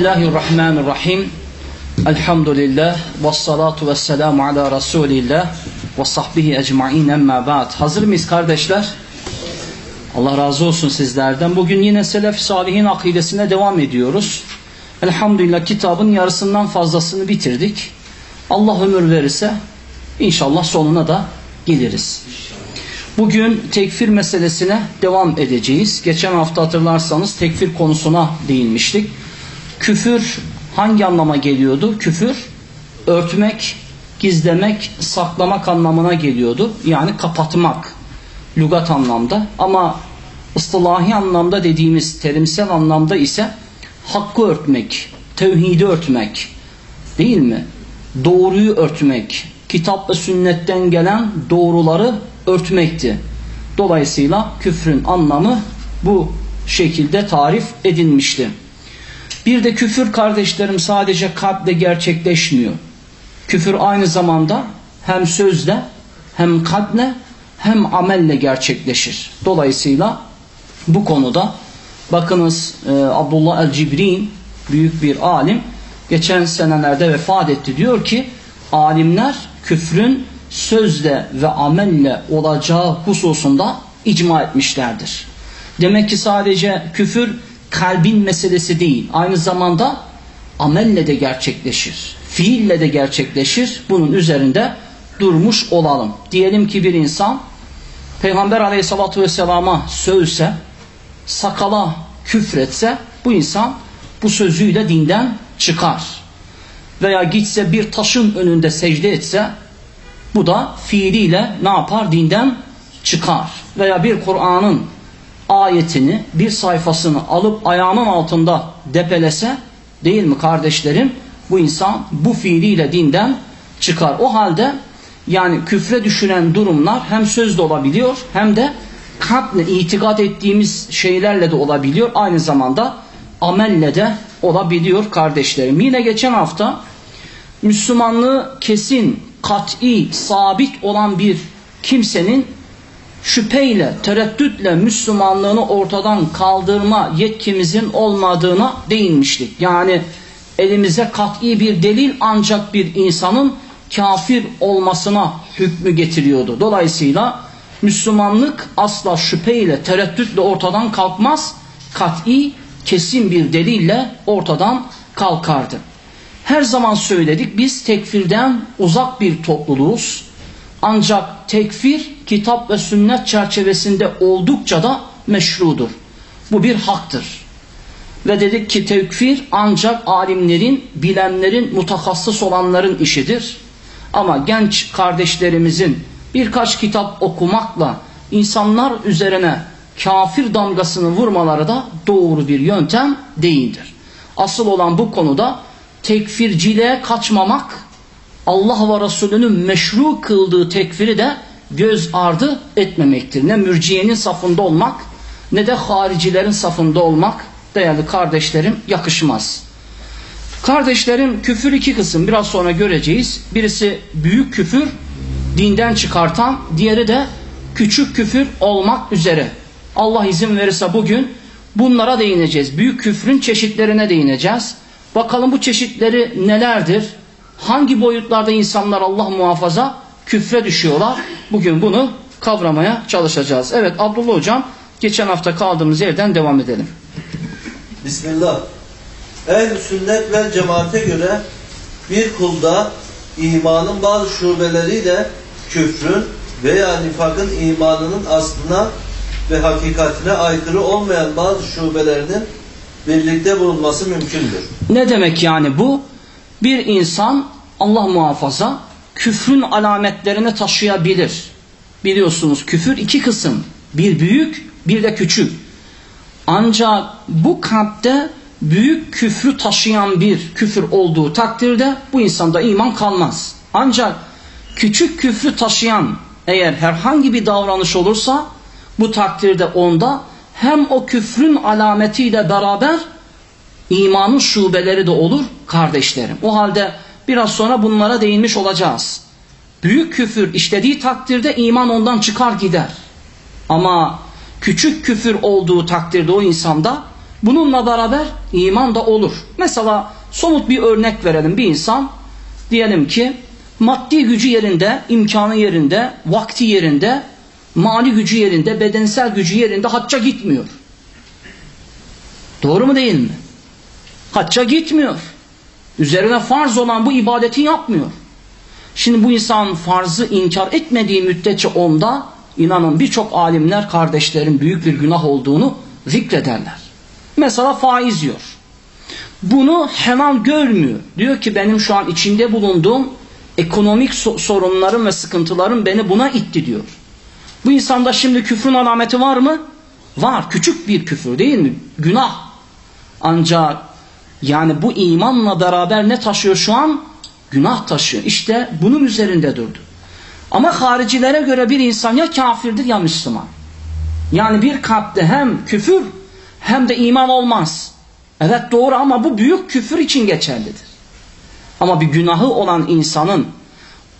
Bismillahirrahmanirrahim. Elhamdülillah ve salatu ve selamu ala Resulillah ve sahbihi ecmain emma ba'd. Hazır mıyız kardeşler? Allah razı olsun sizlerden. Bugün yine Selef Salihin akidesine devam ediyoruz. Elhamdülillah kitabın yarısından fazlasını bitirdik. Allah ömür verirse inşallah sonuna da geliriz. Bugün tekfir meselesine devam edeceğiz. Geçen hafta hatırlarsanız tekfir konusuna değinmiştik. Küfür hangi anlama geliyordu? Küfür örtmek, gizlemek, saklamak anlamına geliyordu. Yani kapatmak lügat anlamda ama ıstılahi anlamda dediğimiz terimsel anlamda ise hakkı örtmek, tevhidi örtmek değil mi? Doğruyu örtmek, kitap ve sünnetten gelen doğruları örtmekti. Dolayısıyla küfrün anlamı bu şekilde tarif edilmişti. Bir de küfür kardeşlerim sadece kalple gerçekleşmiyor. Küfür aynı zamanda hem sözle hem kalple hem amelle gerçekleşir. Dolayısıyla bu konuda bakınız e, Abdullah el-Cibrin büyük bir alim geçen senelerde vefat etti. Diyor ki alimler küfrün sözle ve amelle olacağı hususunda icma etmişlerdir. Demek ki sadece küfür kalbin meselesi değil. Aynı zamanda amelle de gerçekleşir. Fiille de gerçekleşir. Bunun üzerinde durmuş olalım. Diyelim ki bir insan Peygamber aleyhissalatü vesselama sövse, sakala küfretse bu insan bu sözüyle dinden çıkar. Veya gitse bir taşın önünde secde etse bu da fiiliyle ne yapar? Dinden çıkar. Veya bir Kur'an'ın ayetini, bir sayfasını alıp ayağının altında depelese değil mi kardeşlerim? Bu insan bu fiiliyle dinden çıkar. O halde yani küfre düşüren durumlar hem sözde olabiliyor hem de kalple itikat ettiğimiz şeylerle de olabiliyor. Aynı zamanda amelle de olabiliyor kardeşlerim. Yine geçen hafta Müslümanlığı kesin, kat'i, sabit olan bir kimsenin şüpheyle, tereddütle Müslümanlığını ortadan kaldırma yetkimizin olmadığına değinmiştik. Yani elimize kat'i bir delil ancak bir insanın kafir olmasına hükmü getiriyordu. Dolayısıyla Müslümanlık asla şüpheyle, tereddütle ortadan kalkmaz. Kat'i, kesin bir delille ortadan kalkardı. Her zaman söyledik biz tekfirden uzak bir topluluğuz. Ancak tekfir kitap ve sünnet çerçevesinde oldukça da meşrudur. Bu bir haktır. Ve dedik ki tekfir ancak alimlerin, bilenlerin, mutakassıs olanların işidir. Ama genç kardeşlerimizin birkaç kitap okumakla insanlar üzerine kafir damgasını vurmaları da doğru bir yöntem değildir. Asıl olan bu konuda tekfirciliğe kaçmamak, Allah ve Resulünün meşru kıldığı tekfiri de göz ardı etmemektir. Ne mürciyenin safında olmak ne de haricilerin safında olmak değerli kardeşlerim yakışmaz. Kardeşlerim küfür iki kısım biraz sonra göreceğiz. Birisi büyük küfür dinden çıkartan diğeri de küçük küfür olmak üzere. Allah izin verirse bugün bunlara değineceğiz. Büyük küfrün çeşitlerine değineceğiz. Bakalım bu çeşitleri nelerdir? Hangi boyutlarda insanlar Allah muhafaza küfre düşüyorlar? Bugün bunu kavramaya çalışacağız. Evet Abdullah Hocam geçen hafta kaldığımız yerden devam edelim. Bismillah. Ehl-i sünnet ve cemaate göre bir kulda imanın bazı şubeleriyle küfrün veya nifakın imanının aslına ve hakikatine aykırı olmayan bazı şubelerinin birlikte bulunması mümkündür. Ne demek yani bu? Bir insan Allah muhafaza küfrün alametlerini taşıyabilir. Biliyorsunuz küfür iki kısım. Bir büyük bir de küçük. Ancak bu kalpte büyük küfrü taşıyan bir küfür olduğu takdirde bu insanda iman kalmaz. Ancak küçük küfrü taşıyan eğer herhangi bir davranış olursa bu takdirde onda hem o küfrün alametiyle beraber imanın şubeleri de olur kardeşlerim. O halde biraz sonra bunlara değinmiş olacağız. Büyük küfür işlediği takdirde iman ondan çıkar gider. Ama küçük küfür olduğu takdirde o insanda Bununla beraber iman da olur. Mesela somut bir örnek verelim. Bir insan diyelim ki maddi gücü yerinde, imkanı yerinde, vakti yerinde, mali gücü yerinde, bedensel gücü yerinde hacca gitmiyor. Doğru mu değil mi? Hacca gitmiyor. Üzerine farz olan bu ibadeti yapmıyor. Şimdi bu insan farzı inkar etmediği müddetçe onda inanın birçok alimler kardeşlerin büyük bir günah olduğunu zikrederler. Mesela faiz yiyor. Bunu hemen görmüyor. Diyor ki benim şu an içinde bulunduğum ekonomik sorunlarım ve sıkıntılarım beni buna itti diyor. Bu insanda şimdi küfrün alameti var mı? Var. Küçük bir küfür değil mi? Günah. Ancak yani bu imanla beraber ne taşıyor şu an? Günah taşıyor. İşte bunun üzerinde durdu. Ama haricilere göre bir insan ya kafirdir ya Müslüman. Yani bir kalpte hem küfür hem de iman olmaz. Evet doğru ama bu büyük küfür için geçerlidir. Ama bir günahı olan insanın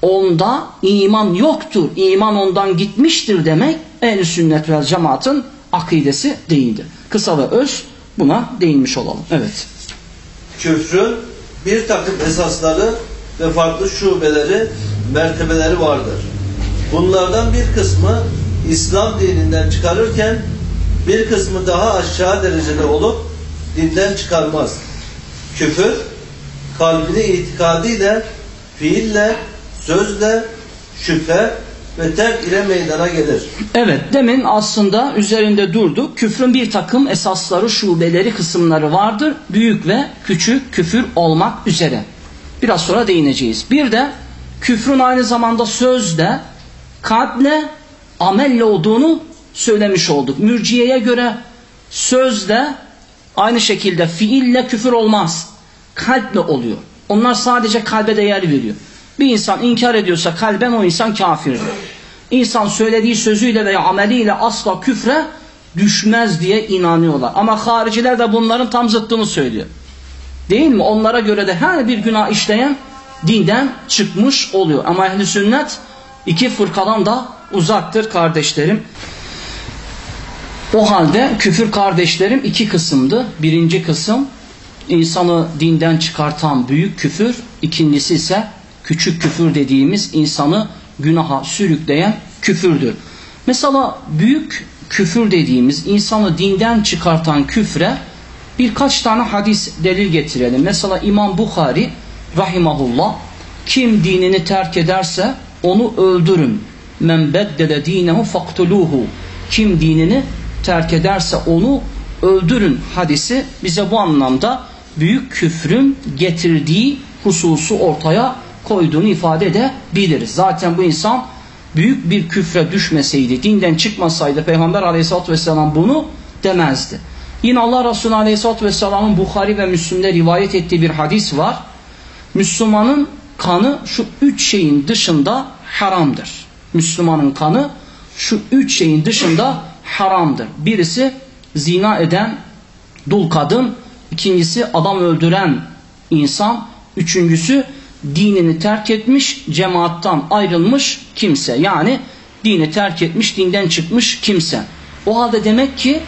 onda iman yoktur, iman ondan gitmiştir demek ehl sünnet vel cemaatın akidesi değildir. Kısa ve öz buna değinmiş olalım. Evet. Küfrün bir takım esasları ve farklı şubeleri, mertebeleri vardır. Bunlardan bir kısmı İslam dininden çıkarırken bir kısmı daha aşağı derecede olup dinden çıkarmaz. Küfür kalbini itikadiyle, fiille, sözle, şüphe ve terk ile meydana gelir. Evet demin aslında üzerinde durduk. Küfrün bir takım esasları, şubeleri, kısımları vardır. Büyük ve küçük küfür olmak üzere. Biraz sonra değineceğiz. Bir de küfrün aynı zamanda sözle, kalple, amelle olduğunu söylemiş olduk. Mürciyeye göre sözle aynı şekilde fiille küfür olmaz. Kalple oluyor. Onlar sadece kalbe değer veriyor. Bir insan inkar ediyorsa kalben o insan kafirdir. İnsan söylediği sözüyle veya ameliyle asla küfre düşmez diye inanıyorlar. Ama hariciler de bunların tam zıttını söylüyor. Değil mi? Onlara göre de her bir günah işleyen dinden çıkmış oluyor. Ama ehli sünnet iki fırkadan da uzaktır kardeşlerim. O halde küfür kardeşlerim iki kısımdı. Birinci kısım insanı dinden çıkartan büyük küfür. İkincisi ise küçük küfür dediğimiz insanı günaha sürükleyen küfürdür. Mesela büyük küfür dediğimiz insanı dinden çıkartan küfre birkaç tane hadis delil getirelim. Mesela İmam Bukhari rahimahullah kim dinini terk ederse onu öldürün. Men beddele dinehu faktuluhu. Kim dinini terk ederse onu öldürün hadisi bize bu anlamda büyük küfrün getirdiği hususu ortaya koyduğunu ifade edebiliriz. Zaten bu insan büyük bir küfre düşmeseydi, dinden çıkmasaydı Peygamber aleyhissalatü vesselam bunu demezdi. Yine Allah Resulü aleyhissalatü vesselamın Bukhari ve Müslim'de rivayet ettiği bir hadis var. Müslümanın kanı şu üç şeyin dışında haramdır. Müslümanın kanı şu üç şeyin dışında haramdır. Birisi zina eden dul kadın, ikincisi adam öldüren insan, üçüncüsü dinini terk etmiş, cemaattan ayrılmış kimse. Yani dini terk etmiş, dinden çıkmış kimse. O halde demek ki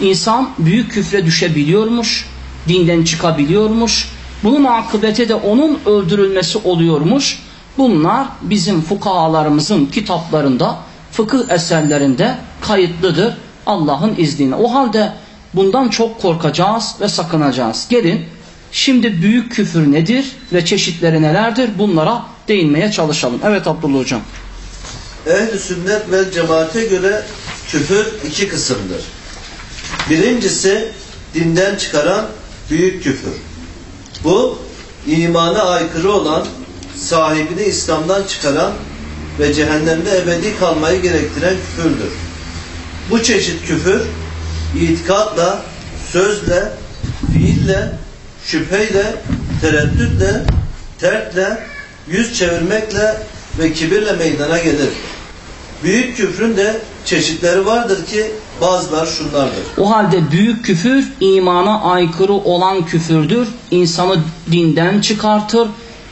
insan büyük küfre düşebiliyormuş, dinden çıkabiliyormuş. Bunun akıbeti de onun öldürülmesi oluyormuş. Bunlar bizim fukahalarımızın kitaplarında, fıkıh eserlerinde kayıtlıdır Allah'ın izniyle. O halde bundan çok korkacağız ve sakınacağız. Gelin Şimdi büyük küfür nedir ve çeşitleri nelerdir? Bunlara değinmeye çalışalım. Evet Abdullah Hocam. Ehl-i sünnet ve cemaate göre küfür iki kısımdır. Birincisi dinden çıkaran büyük küfür. Bu imana aykırı olan, sahibini İslam'dan çıkaran ve cehennemde ebedi kalmayı gerektiren küfürdür. Bu çeşit küfür itikatla, sözle, fiille şüpheyle, tereddütle, terkle, yüz çevirmekle ve kibirle meydana gelir. Büyük küfrün de çeşitleri vardır ki bazılar şunlardır. O halde büyük küfür imana aykırı olan küfürdür. İnsanı dinden çıkartır,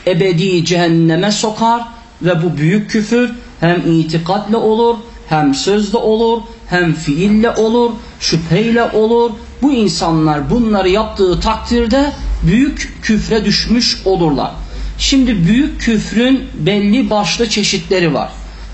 ebedi cehenneme sokar ve bu büyük küfür hem itikatle olur, hem sözle olur, hem fiille olur, şüpheyle olur, bu insanlar bunları yaptığı takdirde büyük küfre düşmüş olurlar. Şimdi büyük küfrün belli başlı çeşitleri var.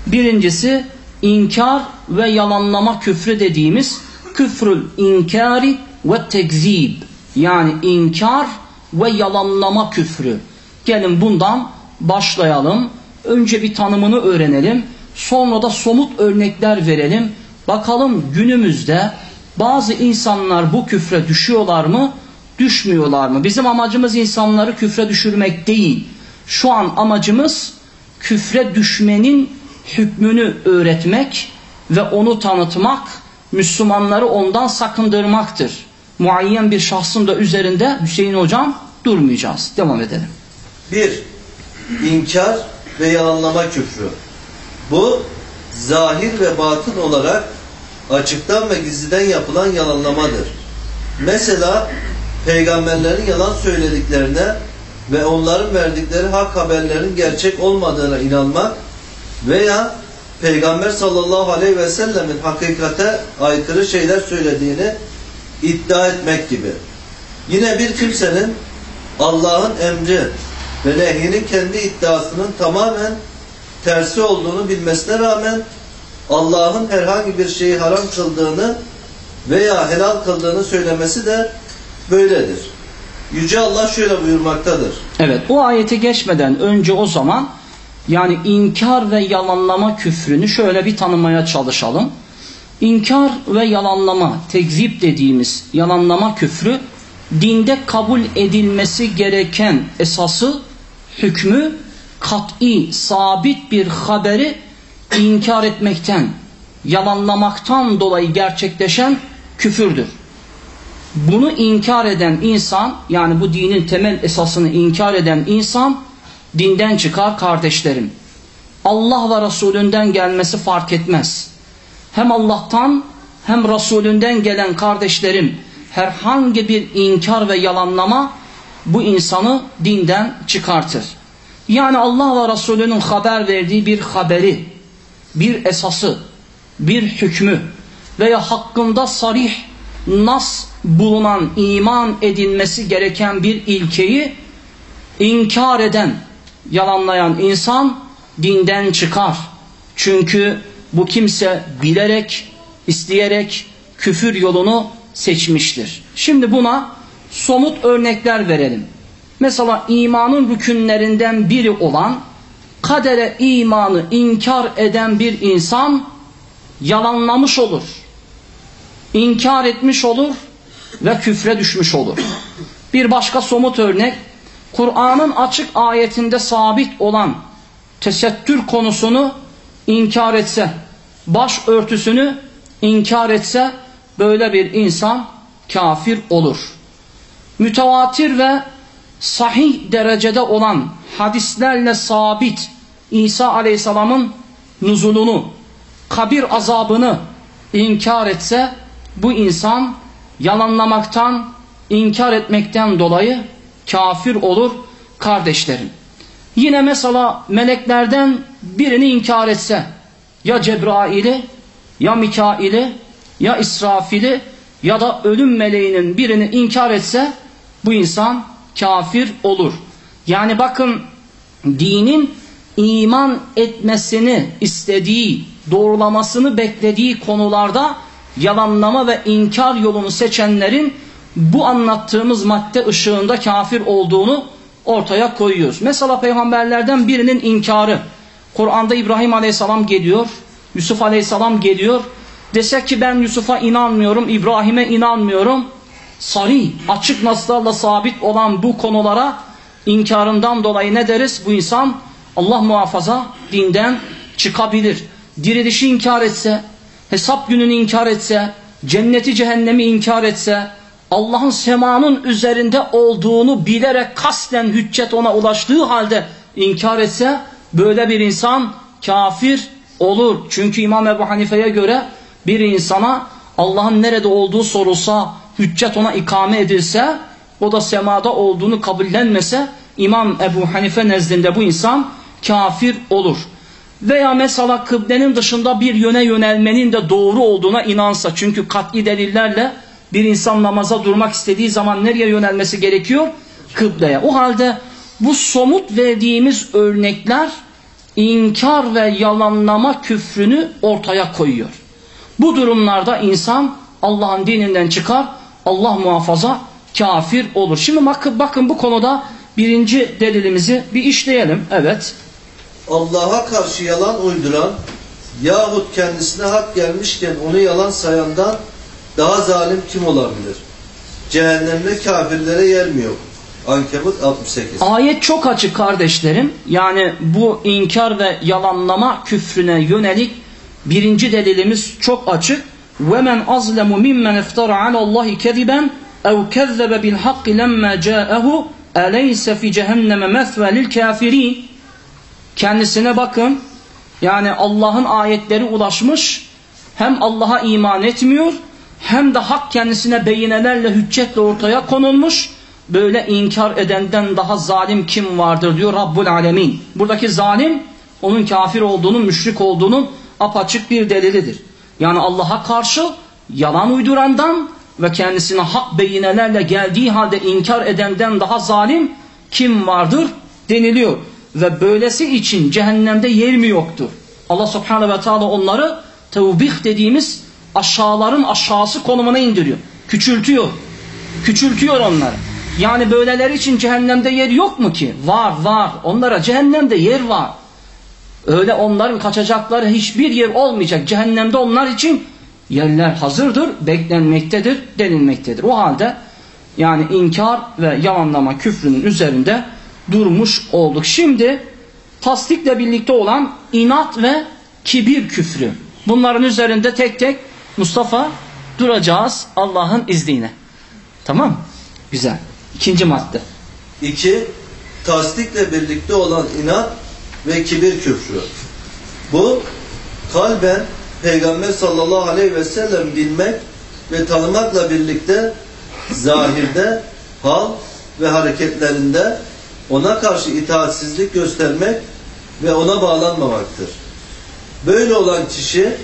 Birincisi inkar ve yalanlama küfrü dediğimiz küfrül inkari ve tekzib yani inkar ve yalanlama küfrü. Gelin bundan başlayalım. Önce bir tanımını öğrenelim. Sonra da somut örnekler verelim. Bakalım günümüzde bazı insanlar bu küfre düşüyorlar mı? Düşmüyorlar mı? Bizim amacımız insanları küfre düşürmek değil. Şu an amacımız küfre düşmenin hükmünü öğretmek ve onu tanıtmak, Müslümanları ondan sakındırmaktır. Muayyen bir şahsın da üzerinde Hüseyin hocam durmayacağız. Devam edelim. Bir, inkar ve yalanlama küfrü. Bu zahir ve batın olarak açıktan ve gizliden yapılan yalanlamadır. Mesela peygamberlerin yalan söylediklerine ve onların verdikleri hak haberlerin gerçek olmadığına inanmak veya Peygamber sallallahu aleyhi ve sellemin hakikate aykırı şeyler söylediğini iddia etmek gibi. Yine bir kimsenin Allah'ın emri ve nehyinin kendi iddiasının tamamen tersi olduğunu bilmesine rağmen Allah'ın herhangi bir şeyi haram kıldığını veya helal kıldığını söylemesi de böyledir. Yüce Allah şöyle buyurmaktadır. Evet bu ayeti geçmeden önce o zaman yani inkar ve yalanlama küfrünü şöyle bir tanımaya çalışalım. İnkar ve yalanlama, tekzip dediğimiz yalanlama küfrü dinde kabul edilmesi gereken esası, hükmü, kat'i, sabit bir haberi inkar etmekten, yalanlamaktan dolayı gerçekleşen küfürdür. Bunu inkar eden insan, yani bu dinin temel esasını inkar eden insan, dinden çıkar kardeşlerim. Allah ve Resulünden gelmesi fark etmez. Hem Allah'tan hem Resulünden gelen kardeşlerim herhangi bir inkar ve yalanlama bu insanı dinden çıkartır. Yani Allah ve Resulünün haber verdiği bir haberi, bir esası, bir hükmü veya hakkında sarih nas bulunan iman edilmesi gereken bir ilkeyi inkar eden, yalanlayan insan dinden çıkar. Çünkü bu kimse bilerek, isteyerek küfür yolunu seçmiştir. Şimdi buna somut örnekler verelim. Mesela imanın rükünlerinden biri olan kadere imanı inkar eden bir insan yalanlamış olur. İnkar etmiş olur ve küfre düşmüş olur. Bir başka somut örnek Kur'an'ın açık ayetinde sabit olan tesettür konusunu inkar etse, baş örtüsünü inkar etse böyle bir insan kafir olur. Mütevatir ve sahih derecede olan hadislerle sabit İsa Aleyhisselam'ın nuzulunu, kabir azabını inkar etse bu insan yalanlamaktan, inkar etmekten dolayı kafir olur kardeşlerim. Yine mesela meleklerden birini inkar etse ya Cebrail'i ya Mikail'i ya İsrafil'i ya da ölüm meleğinin birini inkar etse bu insan kafir olur. Yani bakın dinin iman etmesini istediği, doğrulamasını beklediği konularda yalanlama ve inkar yolunu seçenlerin bu anlattığımız madde ışığında kafir olduğunu ortaya koyuyoruz. Mesela peygamberlerden birinin inkarı. Kur'an'da İbrahim Aleyhisselam geliyor, Yusuf Aleyhisselam geliyor. Desek ki ben Yusuf'a inanmıyorum, İbrahim'e inanmıyorum. Sarih, açık naslarla sabit olan bu konulara inkarından dolayı ne deriz? Bu insan Allah muhafaza dinden çıkabilir. Dirilişi inkar etse, hesap gününü inkar etse, cenneti cehennemi inkar etse, Allah'ın semanın üzerinde olduğunu bilerek kasten hüccet ona ulaştığı halde inkar etse böyle bir insan kafir olur. Çünkü İmam Ebu Hanife'ye göre bir insana Allah'ın nerede olduğu sorulsa, hüccet ona ikame edilse, o da semada olduğunu kabullenmese İmam Ebu Hanife nezdinde bu insan kafir olur. Veya mesela kıblenin dışında bir yöne yönelmenin de doğru olduğuna inansa çünkü kat'i delillerle bir insan namaza durmak istediği zaman nereye yönelmesi gerekiyor? Kıbleye. O halde bu somut verdiğimiz örnekler inkar ve yalanlama küfrünü ortaya koyuyor. Bu durumlarda insan Allah'ın dininden çıkar, Allah muhafaza kafir olur. Şimdi bakın, bakın bu konuda birinci delilimizi bir işleyelim. Evet. Allah'a karşı yalan uyduran yahut kendisine hak gelmişken onu yalan sayandan daha zalim kim olabilir? Cehennemde kafirlere yer mi yok? Ankebut 68. Ayet çok açık kardeşlerim. Yani bu inkar ve yalanlama küfrüne yönelik birinci delilimiz çok açık. وَمَنْ أَظْلَمُ مِمَّنْ اِفْتَرَ عَلَى اللّٰهِ كَذِبًا اَوْ كَذَّبَ بِالْحَقِّ لَمَّا جَاءَهُ اَلَيْسَ فِي جَهَنَّمَ مَثْوَى لِلْكَافِرِينَ Kendisine bakın. Yani Allah'ın ayetleri ulaşmış. Hem Allah'a iman etmiyor hem de hak kendisine beyinelerle hüccetle ortaya konulmuş. Böyle inkar edenden daha zalim kim vardır diyor Rabbul Alemin. Buradaki zalim onun kafir olduğunun, müşrik olduğunun apaçık bir delilidir. Yani Allah'a karşı yalan uydurandan ve kendisine hak beyinelerle geldiği halde inkar edenden daha zalim kim vardır deniliyor. Ve böylesi için cehennemde yer mi yoktur? Allah subhanehu ve teala onları tevbih dediğimiz aşağıların aşağısı konumuna indiriyor. Küçültüyor. Küçültüyor onları. Yani böyleleri için cehennemde yer yok mu ki? Var var. Onlara cehennemde yer var. Öyle onların kaçacakları hiçbir yer olmayacak. Cehennemde onlar için yerler hazırdır, beklenmektedir, denilmektedir. O halde yani inkar ve yalanlama küfrünün üzerinde durmuş olduk. Şimdi tasdikle birlikte olan inat ve kibir küfrü. Bunların üzerinde tek tek Mustafa duracağız Allah'ın izniyle. Tamam Güzel. İkinci madde. İki, tasdikle birlikte olan inat ve kibir küfrü. Bu kalben Peygamber sallallahu aleyhi ve sellem bilmek ve tanımakla birlikte zahirde, hal ve hareketlerinde ona karşı itaatsizlik göstermek ve ona bağlanmamaktır. Böyle olan kişi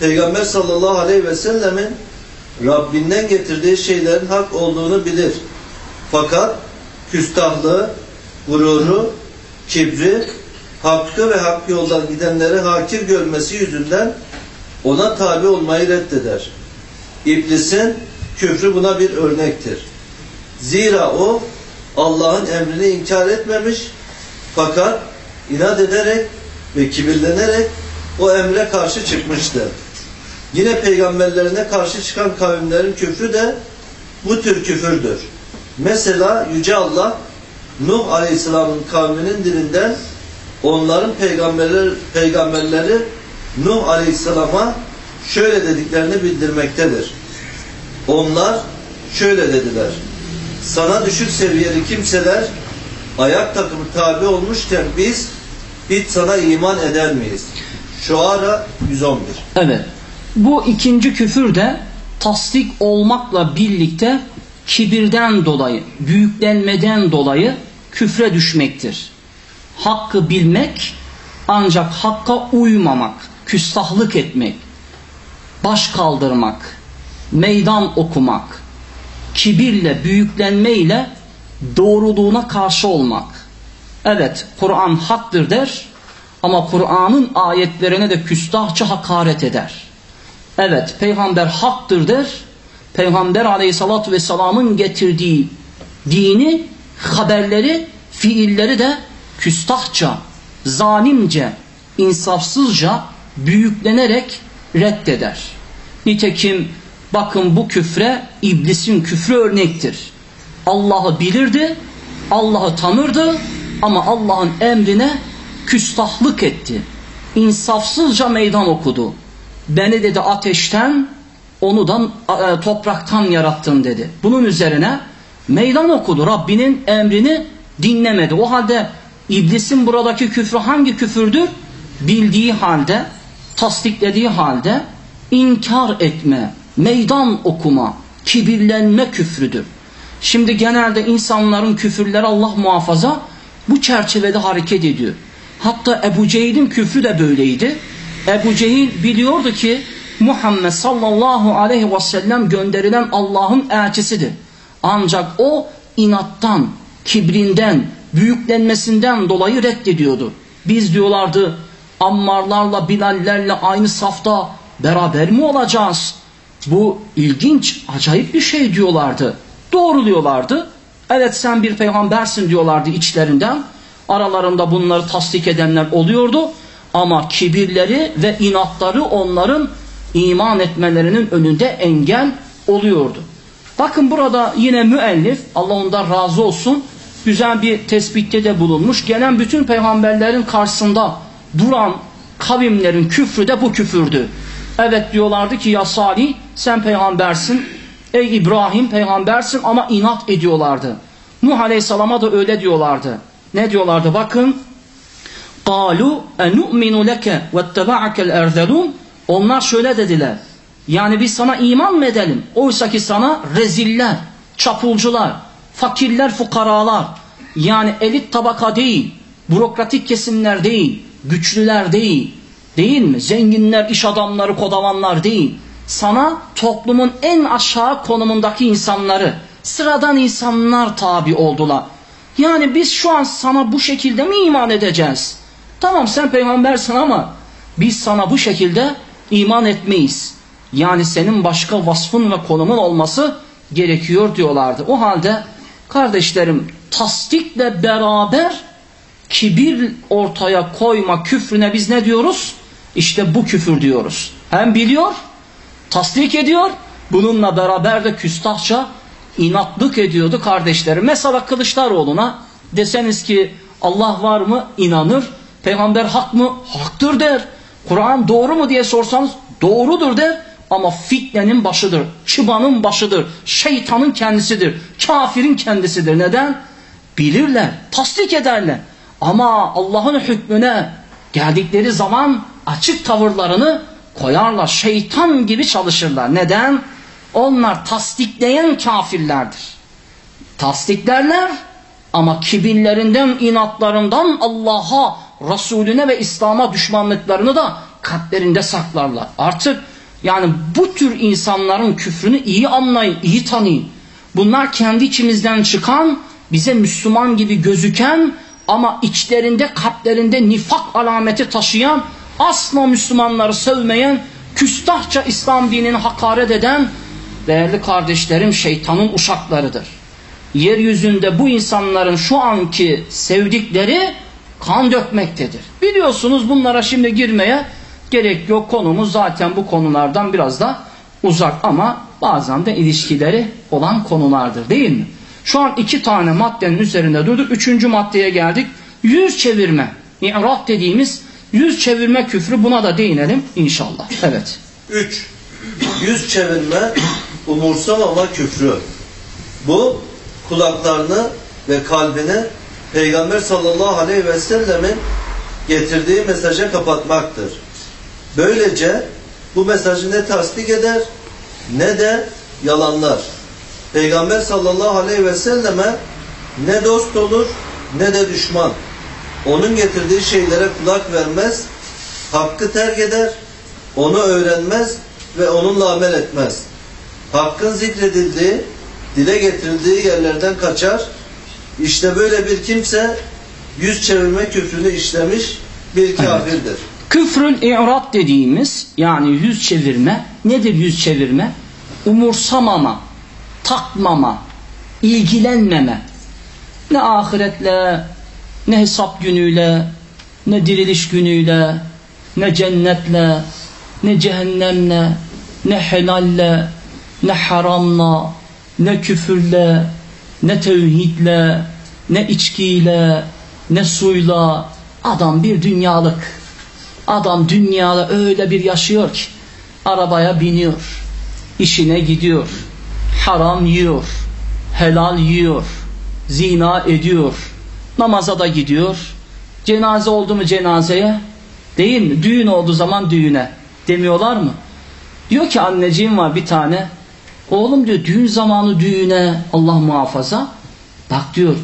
Peygamber sallallahu aleyhi ve sellemin Rabbinden getirdiği şeylerin hak olduğunu bilir. Fakat küstahlığı, gururu, kibri, hakkı ve hak yoldan gidenleri hakir görmesi yüzünden ona tabi olmayı reddeder. İblisin küfrü buna bir örnektir. Zira o Allah'ın emrini inkar etmemiş fakat inat ederek ve kibirlenerek o emre karşı çıkmıştı. Yine peygamberlerine karşı çıkan kavimlerin küfrü de bu tür küfürdür. Mesela Yüce Allah Nuh Aleyhisselam'ın kavminin dilinden onların peygamberler, peygamberleri Nuh Aleyhisselam'a şöyle dediklerini bildirmektedir. Onlar şöyle dediler. Sana düşük seviyeli kimseler ayak takımı tabi olmuşken biz hiç sana iman eder miyiz? Şu ara 111. Evet. Bu ikinci küfür de tasdik olmakla birlikte kibirden dolayı, büyüklenmeden dolayı küfre düşmektir. Hakkı bilmek ancak hakka uymamak, küstahlık etmek, baş kaldırmak, meydan okumak, kibirle, büyüklenmeyle doğruluğuna karşı olmak. Evet, Kur'an haktır der ama Kur'an'ın ayetlerine de küstahça hakaret eder. Evet, peygamber haktır der. Peygamber aleyhissalatü vesselamın getirdiği dini, haberleri, fiilleri de küstahça, zalimce, insafsızca büyüklenerek reddeder. Nitekim bakın bu küfre iblisin küfrü örnektir. Allah'ı bilirdi, Allah'ı tanırdı ama Allah'ın emrine küstahlık etti. İnsafsızca meydan okudu. Beni dedi ateşten, onu da e, topraktan yarattın dedi. Bunun üzerine meydan okudu. Rabbinin emrini dinlemedi. O halde iblisin buradaki küfrü hangi küfürdür? Bildiği halde, tasdiklediği halde inkar etme, meydan okuma, kibirlenme küfrüdür. Şimdi genelde insanların küfürleri Allah muhafaza bu çerçevede hareket ediyor. Hatta Ebu Cehil'in küfrü de böyleydi. Ebu Cehil biliyordu ki Muhammed sallallahu aleyhi ve sellem gönderilen Allah'ın elçisidir. Ancak o inattan, kibrinden, büyüklenmesinden dolayı reddediyordu. Biz diyorlardı Ammarlarla, Bilallerle aynı safta beraber mi olacağız? Bu ilginç, acayip bir şey diyorlardı. Doğruluyorlardı. Evet sen bir peygambersin diyorlardı içlerinden. Aralarında bunları tasdik edenler oluyordu. Ama kibirleri ve inatları onların iman etmelerinin önünde engel oluyordu. Bakın burada yine müellif Allah ondan razı olsun güzel bir tespitte de bulunmuş. Gelen bütün peygamberlerin karşısında duran kavimlerin küfrü de bu küfürdü. Evet diyorlardı ki ya Salih sen peygambersin. Ey İbrahim peygambersin ama inat ediyorlardı. Nuh Aleyhisselam'a da öyle diyorlardı. Ne diyorlardı bakın. قَالُوا اَنُؤْمِنُ لَكَ وَاتَّبَعَكَ الْاَرْذَلُونَ Onlar şöyle dediler. Yani biz sana iman mı edelim? Oysa ki sana reziller, çapulcular, fakirler, fukaralar, yani elit tabaka değil, bürokratik kesimler değil, güçlüler değil, değil mi? Zenginler, iş adamları, kodamanlar değil. Sana toplumun en aşağı konumundaki insanları, sıradan insanlar tabi oldular. Yani biz şu an sana bu şekilde mi iman edeceğiz? Tamam sen peygambersin ama biz sana bu şekilde iman etmeyiz. Yani senin başka vasfın ve konumun olması gerekiyor diyorlardı. O halde kardeşlerim tasdikle beraber kibir ortaya koyma küfrüne biz ne diyoruz? İşte bu küfür diyoruz. Hem biliyor, tasdik ediyor, bununla beraber de küstahça inatlık ediyordu kardeşlerim. Mesela Kılıçdaroğlu'na deseniz ki Allah var mı? inanır. Peygamber hak mı? Haktır der. Kur'an doğru mu diye sorsanız doğrudur der. Ama fitnenin başıdır, çıbanın başıdır, şeytanın kendisidir, kafirin kendisidir. Neden? Bilirler, tasdik ederler. Ama Allah'ın hükmüne geldikleri zaman açık tavırlarını koyarlar. Şeytan gibi çalışırlar. Neden? Onlar tasdikleyen kafirlerdir. Tasdiklerler ama kibirlerinden, inatlarından Allah'a, Resulüne ve İslam'a düşmanlıklarını da kalplerinde saklarlar. Artık yani bu tür insanların küfrünü iyi anlayın, iyi tanıyın. Bunlar kendi içimizden çıkan, bize Müslüman gibi gözüken ama içlerinde, kalplerinde nifak alameti taşıyan, asla Müslümanları sevmeyen, küstahça İslam dinini hakaret eden değerli kardeşlerim şeytanın uşaklarıdır. Yeryüzünde bu insanların şu anki sevdikleri kan dökmektedir. Biliyorsunuz bunlara şimdi girmeye gerek yok. Konumuz zaten bu konulardan biraz da uzak ama bazen de ilişkileri olan konulardır değil mi? Şu an iki tane maddenin üzerinde durduk. Üçüncü maddeye geldik. Yüz çevirme. İ'rab dediğimiz yüz çevirme küfrü buna da değinelim inşallah. Evet. Üç, yüz çevirme, umursamama küfrü. Bu kulaklarını ve kalbini Peygamber sallallahu aleyhi ve sellemin getirdiği mesaja kapatmaktır. Böylece bu mesajı ne tasdik eder ne de yalanlar. Peygamber sallallahu aleyhi ve selleme ne dost olur ne de düşman. Onun getirdiği şeylere kulak vermez, hakkı terk eder, onu öğrenmez ve onunla amel etmez. Hakkın zikredildiği, dile getirildiği yerlerden kaçar. İşte böyle bir kimse yüz çevirme küfrünü işlemiş bir kafirdir. Evet. Küfrün i'rab dediğimiz yani yüz çevirme nedir yüz çevirme? Umursamama, takmama, ilgilenmeme. Ne ahiretle, ne hesap günüyle, ne diriliş günüyle, ne cennetle, ne cehennemle, ne helalle, ne haramla, ne küfürle, ne tevhidle, ne içkiyle, ne suyla adam bir dünyalık. Adam dünyada öyle bir yaşıyor ki arabaya biniyor, işine gidiyor, haram yiyor, helal yiyor, zina ediyor, namaza da gidiyor, cenaze oldu mu cenazeye, değil mi? Düğün olduğu zaman düğüne demiyorlar mı? Diyor ki anneciğim var bir tane, oğlum diyor düğün zamanı düğüne Allah muhafaza, bak diyor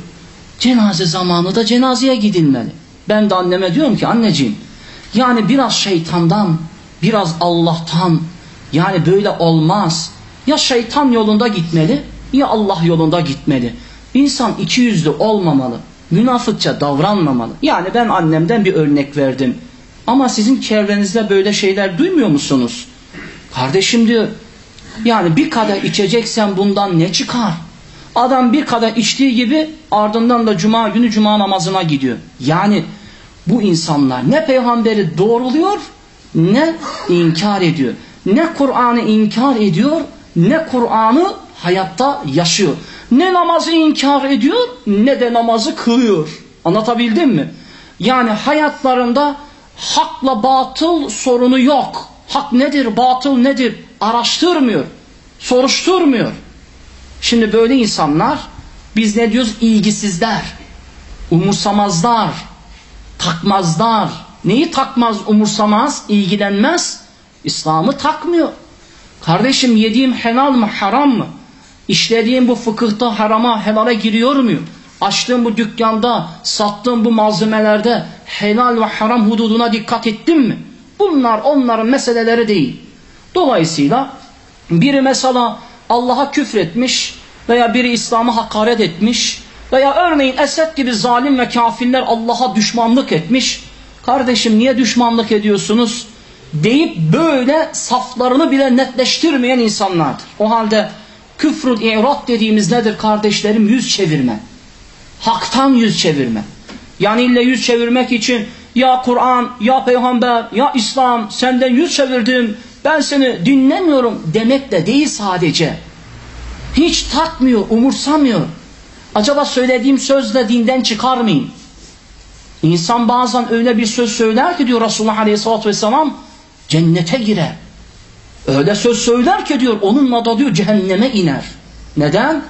cenaze zamanı da cenazeye gidilmeli. Ben de anneme diyorum ki anneciğim yani biraz şeytandan, biraz Allah'tan, Yani böyle olmaz. Ya şeytan yolunda gitmeli ya Allah yolunda gitmeli. İnsan iki yüzlü olmamalı. Münafıkça davranmamalı. Yani ben annemden bir örnek verdim. Ama sizin çevrenizde böyle şeyler duymuyor musunuz? Kardeşim diyor yani bir kadeh içeceksen bundan ne çıkar? Adam bir kadeh içtiği gibi ardından da cuma günü cuma namazına gidiyor. Yani bu insanlar ne peygamberi doğruluyor ne inkar ediyor. Ne Kur'an'ı inkar ediyor ne Kur'an'ı hayatta yaşıyor. Ne namazı inkar ediyor ne de namazı kılıyor. Anlatabildim mi? Yani hayatlarında hakla batıl sorunu yok. Hak nedir, batıl nedir araştırmıyor, soruşturmuyor. Şimdi böyle insanlar biz ne diyoruz? İlgisizler, umursamazlar, takmazlar. Neyi takmaz, umursamaz, ilgilenmez? İslam'ı takmıyor. Kardeşim yediğim helal mı, haram mı? İşlediğim bu fıkıhta harama, helale giriyor muyum? Açtığım bu dükkanda, sattığım bu malzemelerde helal ve haram hududuna dikkat ettim mi? Bunlar onların meseleleri değil. Dolayısıyla biri mesela Allah'a küfretmiş veya biri İslam'a hakaret etmiş veya örneğin Esed gibi zalim ve kafirler Allah'a düşmanlık etmiş. Kardeşim niye düşmanlık ediyorsunuz? Deyip böyle saflarını bile netleştirmeyen insanlardır. O halde küfrün i'rad dediğimiz nedir kardeşlerim? Yüz çevirme. Haktan yüz çevirme. Yani ille yüz çevirmek için ya Kur'an, ya peygamber, ya İslam senden yüz çevirdim, ben seni dinlemiyorum demek de değil sadece. Hiç takmıyor, umursamıyor. Acaba söylediğim sözle dinden çıkar mıyım? İnsan bazen öyle bir söz söyler ki diyor Resulullah Aleyhisselatü Vesselam cennete girer. Öyle söz söyler ki diyor onunla da diyor cehenneme iner. Neden?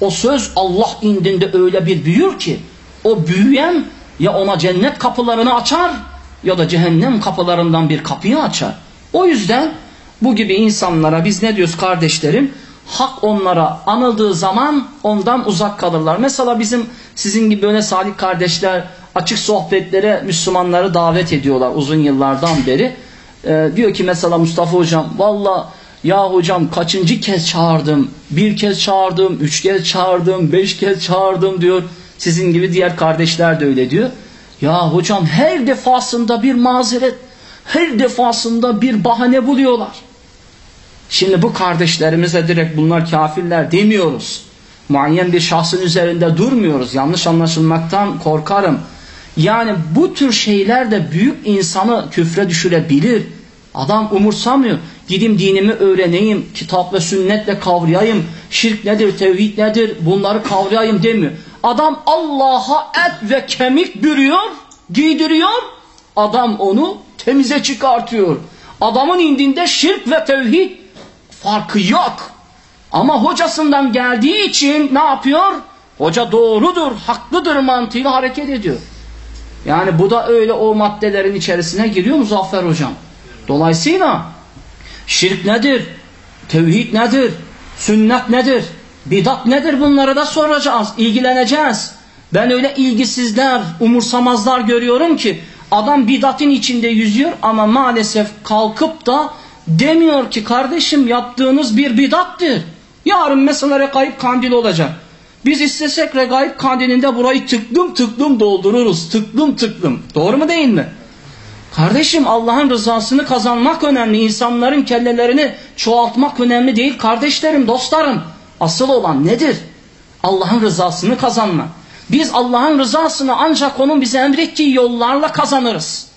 O söz Allah indinde öyle bir büyür ki o büyüyen ya ona cennet kapılarını açar ya da cehennem kapılarından bir kapıyı açar. O yüzden bu gibi insanlara biz ne diyoruz kardeşlerim? Hak onlara anıldığı zaman ondan uzak kalırlar. Mesela bizim sizin gibi böyle salih kardeşler açık sohbetlere Müslümanları davet ediyorlar uzun yıllardan beri. Ee, diyor ki mesela Mustafa hocam valla ya hocam kaçıncı kez çağırdım? Bir kez çağırdım, üç kez çağırdım, beş kez çağırdım diyor. Sizin gibi diğer kardeşler de öyle diyor. Ya hocam her defasında bir mazeret, her defasında bir bahane buluyorlar. Şimdi bu kardeşlerimize direkt bunlar kafirler demiyoruz. Muayyen bir şahsın üzerinde durmuyoruz. Yanlış anlaşılmaktan korkarım. Yani bu tür şeyler de büyük insanı küfre düşürebilir. Adam umursamıyor. Gidim dinimi öğreneyim, kitap ve sünnetle kavrayayım, şirk nedir, tevhid nedir bunları kavrayayım demiyor. Adam Allah'a et ve kemik bürüyor, giydiriyor. Adam onu temize çıkartıyor. Adamın indinde şirk ve tevhid farkı yok. Ama hocasından geldiği için ne yapıyor? Hoca doğrudur, haklıdır mantığıyla hareket ediyor. Yani bu da öyle o maddelerin içerisine giriyor Muzaffer hocam. Dolayısıyla şirk nedir? Tevhid nedir? Sünnet nedir? Bidat nedir bunları da soracağız, ilgileneceğiz. Ben öyle ilgisizler, umursamazlar görüyorum ki adam bidatın içinde yüzüyor ama maalesef kalkıp da demiyor ki kardeşim yaptığınız bir bidattır. Yarın mesela rekayip kandili olacak. Biz istesek regaib kandilinde burayı tıklım tıklım doldururuz. Tıklım tıklım. Doğru mu değil mi? Kardeşim Allah'ın rızasını kazanmak önemli. İnsanların kellelerini çoğaltmak önemli değil. Kardeşlerim, dostlarım. Asıl olan nedir? Allah'ın rızasını kazanmak. Biz Allah'ın rızasını ancak onun bize emrettiği yollarla kazanırız.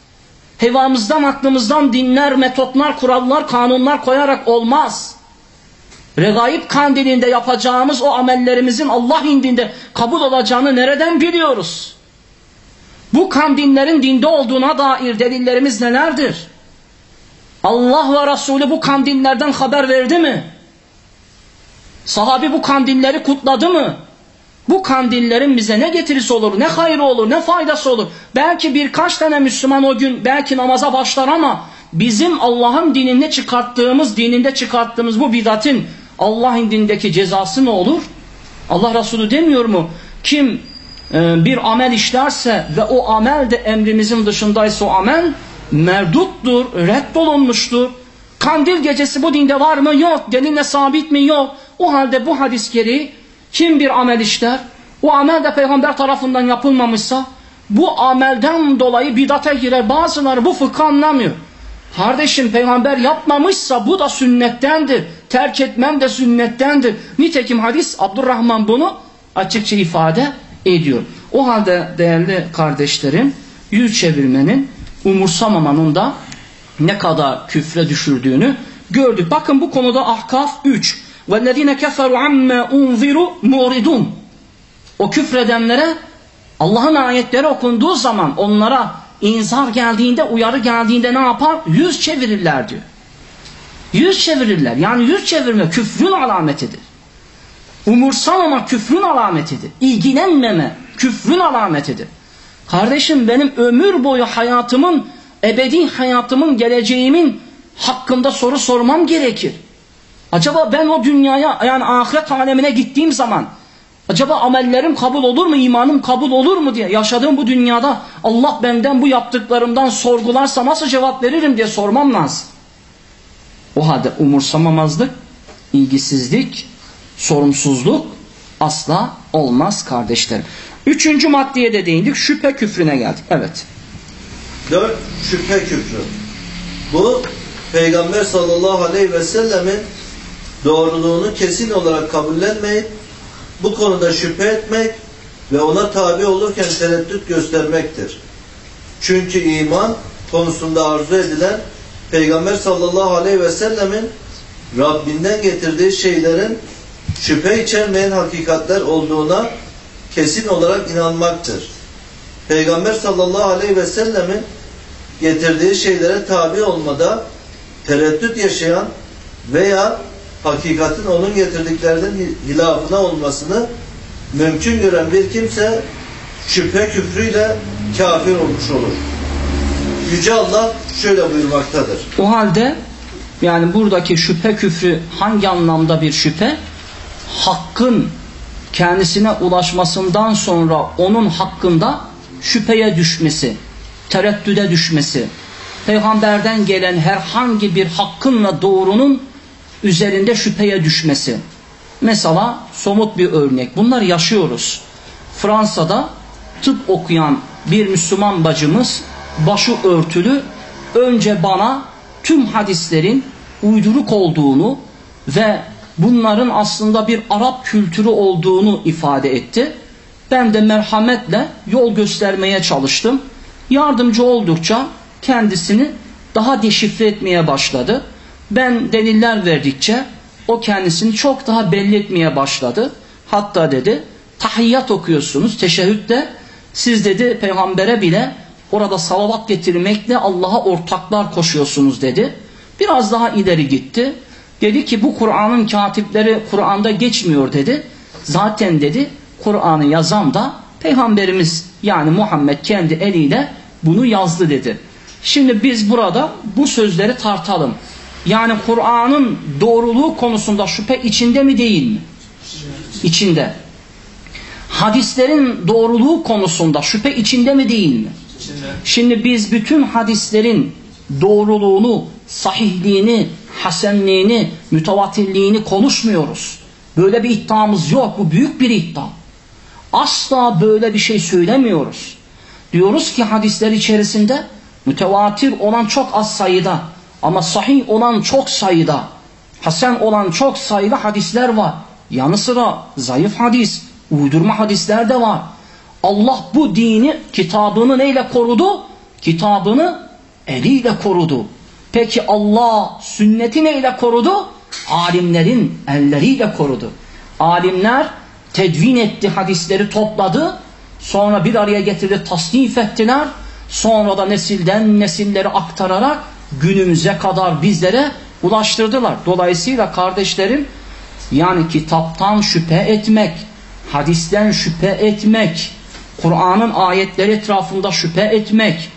Hevamızdan, aklımızdan dinler, metotlar, kurallar, kanunlar koyarak olmaz. Regaib kandilinde yapacağımız o amellerimizin Allah indinde kabul olacağını nereden biliyoruz? Bu kandillerin dinde olduğuna dair delillerimiz nelerdir? Allah ve Resulü bu kandillerden haber verdi mi? Sahabi bu kandilleri kutladı mı? Bu kandillerin bize ne getirisi olur, ne hayrı olur, ne faydası olur. Belki birkaç tane Müslüman o gün belki namaza başlar ama bizim Allah'ın dininde çıkarttığımız, dininde çıkarttığımız bu bidatin Allah indindeki cezası ne olur? Allah Resulü demiyor mu? Kim e, bir amel işlerse ve o amel de emrimizin dışındaysa o amel merduttur, reddolunmuştur, Kandil gecesi bu dinde var mı? Yok. Delille sabit mi? Yok. O halde bu hadis gereği kim bir amel işler? O amel de peygamber tarafından yapılmamışsa bu amelden dolayı bidate girer. Bazıları bu fıkı anlamıyor. Kardeşim peygamber yapmamışsa bu da sünnettendir. Terk etmem de sünnettendir. Nitekim hadis Abdurrahman bunu açıkça ifade ediyor. O halde değerli kardeşlerim yüz çevirmenin umursamamanın da ne kadar küfre düşürdüğünü gördük. Bakın bu konuda Ahkaf 3. وَالَّذ۪ينَ كَفَرُوا عَمَّا اُنْظِرُوا مُعْرِدُونَ O küfredenlere Allah'ın ayetleri okunduğu zaman onlara inzar geldiğinde, uyarı geldiğinde ne yapar? Yüz çevirirler diyor. Yüz çevirirler. Yani yüz çevirme küfrün alametidir. Umursamama küfrün alametidir. İlgilenmeme küfrün alametidir. Kardeşim benim ömür boyu hayatımın, ebedi hayatımın, geleceğimin hakkında soru sormam gerekir. Acaba ben o dünyaya yani ahiret alemine gittiğim zaman acaba amellerim kabul olur mu, imanım kabul olur mu diye yaşadığım bu dünyada Allah benden bu yaptıklarımdan sorgularsa nasıl cevap veririm diye sormam lazım. O halde umursamamazlık, ilgisizlik, sorumsuzluk asla olmaz kardeşlerim. Üçüncü maddeye de değindik. Şüphe küfrüne geldik. Evet. Dört, şüphe küfrü. Bu, Peygamber sallallahu aleyhi ve sellemin doğruluğunu kesin olarak kabullenmeyip, bu konuda şüphe etmek ve ona tabi olurken tereddüt göstermektir. Çünkü iman konusunda arzu edilen Peygamber sallallahu aleyhi ve sellemin Rabbinden getirdiği şeylerin şüphe içermeyen hakikatler olduğuna kesin olarak inanmaktır. Peygamber sallallahu aleyhi ve sellemin getirdiği şeylere tabi olmada tereddüt yaşayan veya hakikatin onun getirdiklerinin hilafına olmasını mümkün gören bir kimse şüphe küfrüyle kafir olmuş olur. Yüce Allah şöyle buyurmaktadır. O halde yani buradaki şüphe küfrü hangi anlamda bir şüphe? Hakkın kendisine ulaşmasından sonra onun hakkında şüpheye düşmesi, tereddüde düşmesi, peygamberden gelen herhangi bir hakkın ve doğrunun üzerinde şüpheye düşmesi. Mesela somut bir örnek. Bunlar yaşıyoruz. Fransa'da tıp okuyan bir Müslüman bacımız başı örtülü önce bana tüm hadislerin uyduruk olduğunu ve bunların aslında bir Arap kültürü olduğunu ifade etti. Ben de merhametle yol göstermeye çalıştım. Yardımcı oldukça kendisini daha deşifre etmeye başladı. Ben deliller verdikçe o kendisini çok daha belli etmeye başladı. Hatta dedi tahiyyat okuyorsunuz teşehhütte siz dedi peygambere bile orada salavat getirmekle Allah'a ortaklar koşuyorsunuz dedi. Biraz daha ileri gitti. Dedi ki bu Kur'an'ın katipleri Kur'an'da geçmiyor dedi. Zaten dedi Kur'an'ı yazan da Peygamberimiz yani Muhammed kendi eliyle bunu yazdı dedi. Şimdi biz burada bu sözleri tartalım. Yani Kur'an'ın doğruluğu konusunda şüphe içinde mi değil mi? İçinde. Hadislerin doğruluğu konusunda şüphe içinde mi değil mi? Şimdi biz bütün hadislerin doğruluğunu, sahihliğini, hasenliğini, mütevatirliğini konuşmuyoruz. Böyle bir iddiamız yok. Bu büyük bir iddia. Asla böyle bir şey söylemiyoruz. Diyoruz ki hadisler içerisinde mütevatir olan çok az sayıda ama sahih olan çok sayıda, hasen olan çok sayıda hadisler var. Yanı sıra zayıf hadis, uydurma hadisler de var. Allah bu dini, kitabını neyle korudu? Kitabını eliyle korudu. Peki Allah sünneti neyle korudu? Alimlerin elleriyle korudu. Alimler tedvin etti, hadisleri topladı. Sonra bir araya getirdi, tasnif ettiler. Sonra da nesilden nesilleri aktararak günümüze kadar bizlere ulaştırdılar. Dolayısıyla kardeşlerim yani kitaptan şüphe etmek, hadisten şüphe etmek, Kur'an'ın ayetleri etrafında şüphe etmek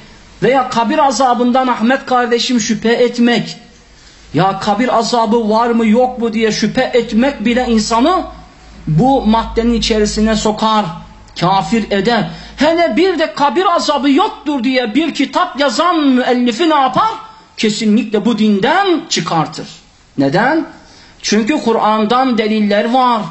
veya kabir azabından Ahmet kardeşim şüphe etmek ya kabir azabı var mı yok mu diye şüphe etmek bile insanı bu maddenin içerisine sokar, kafir eder. Hele bir de kabir azabı yoktur diye bir kitap yazan müellifi ne yapar? Kesinlikle bu dinden çıkartır. Neden? Çünkü Kur'an'dan deliller var.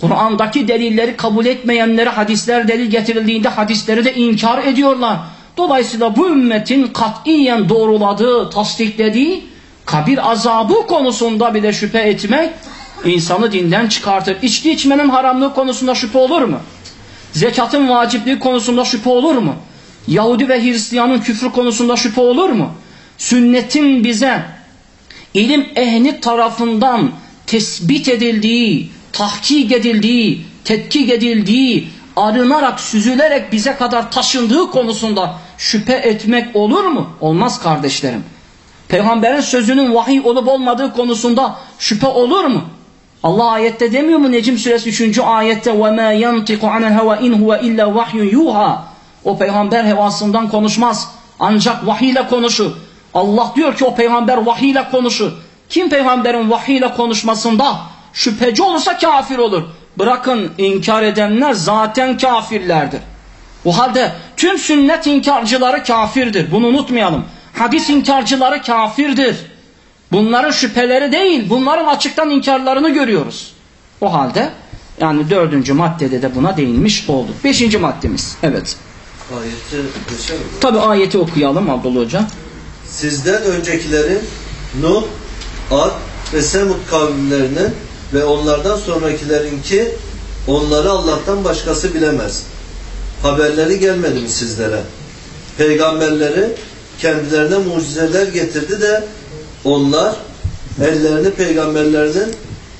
Kur'an'daki delilleri kabul etmeyenlere hadisler delil getirildiğinde hadisleri de inkar ediyorlar. Dolayısıyla bu ümmetin katiyen doğruladığı, tasdiklediği kabir azabı konusunda bile şüphe etmek insanı dinden çıkartır. İçki içmenin haramlığı konusunda şüphe olur mu? Zekatın vacipliği konusunda şüphe olur mu? Yahudi ve Hristiyanın küfrü konusunda şüphe olur mu? Sünnetin bize ilim ehli tarafından tespit edildiği, tahkik edildiği, tetkik edildiği, arınarak, süzülerek bize kadar taşındığı konusunda şüphe etmek olur mu? Olmaz kardeşlerim. Peygamberin sözünün vahiy olup olmadığı konusunda şüphe olur mu? Allah ayette demiyor mu Necim suresi 3. ayette وَمَا يَنْتِقُ عَنَ الْهَوَا اِنْ هُوَ اِلَّا وَحْيٌ يُوهَا O peygamber hevasından konuşmaz. Ancak vahiy ile konuşur. Allah diyor ki o peygamber vahiy ile konuşur. Kim peygamberin vahiy ile konuşmasında şüpheci olursa kafir olur. Bırakın inkar edenler zaten kafirlerdir. O halde tüm sünnet inkarcıları kafirdir. Bunu unutmayalım. Hadis inkarcıları kafirdir. Bunların şüpheleri değil, bunların açıktan inkarlarını görüyoruz. O halde yani dördüncü maddede de buna değinmiş olduk. Beşinci maddemiz. Evet. Ayeti geçelim. mi? Tabi ayeti okuyalım Abdullah Hoca. Sizden öncekilerin Nuh, Ad ve Semud kavimlerinin ve onlardan sonrakilerinki onları Allah'tan başkası bilemez. Haberleri gelmedi mi sizlere? Peygamberleri kendilerine mucizeler getirdi de onlar ellerini peygamberlerinin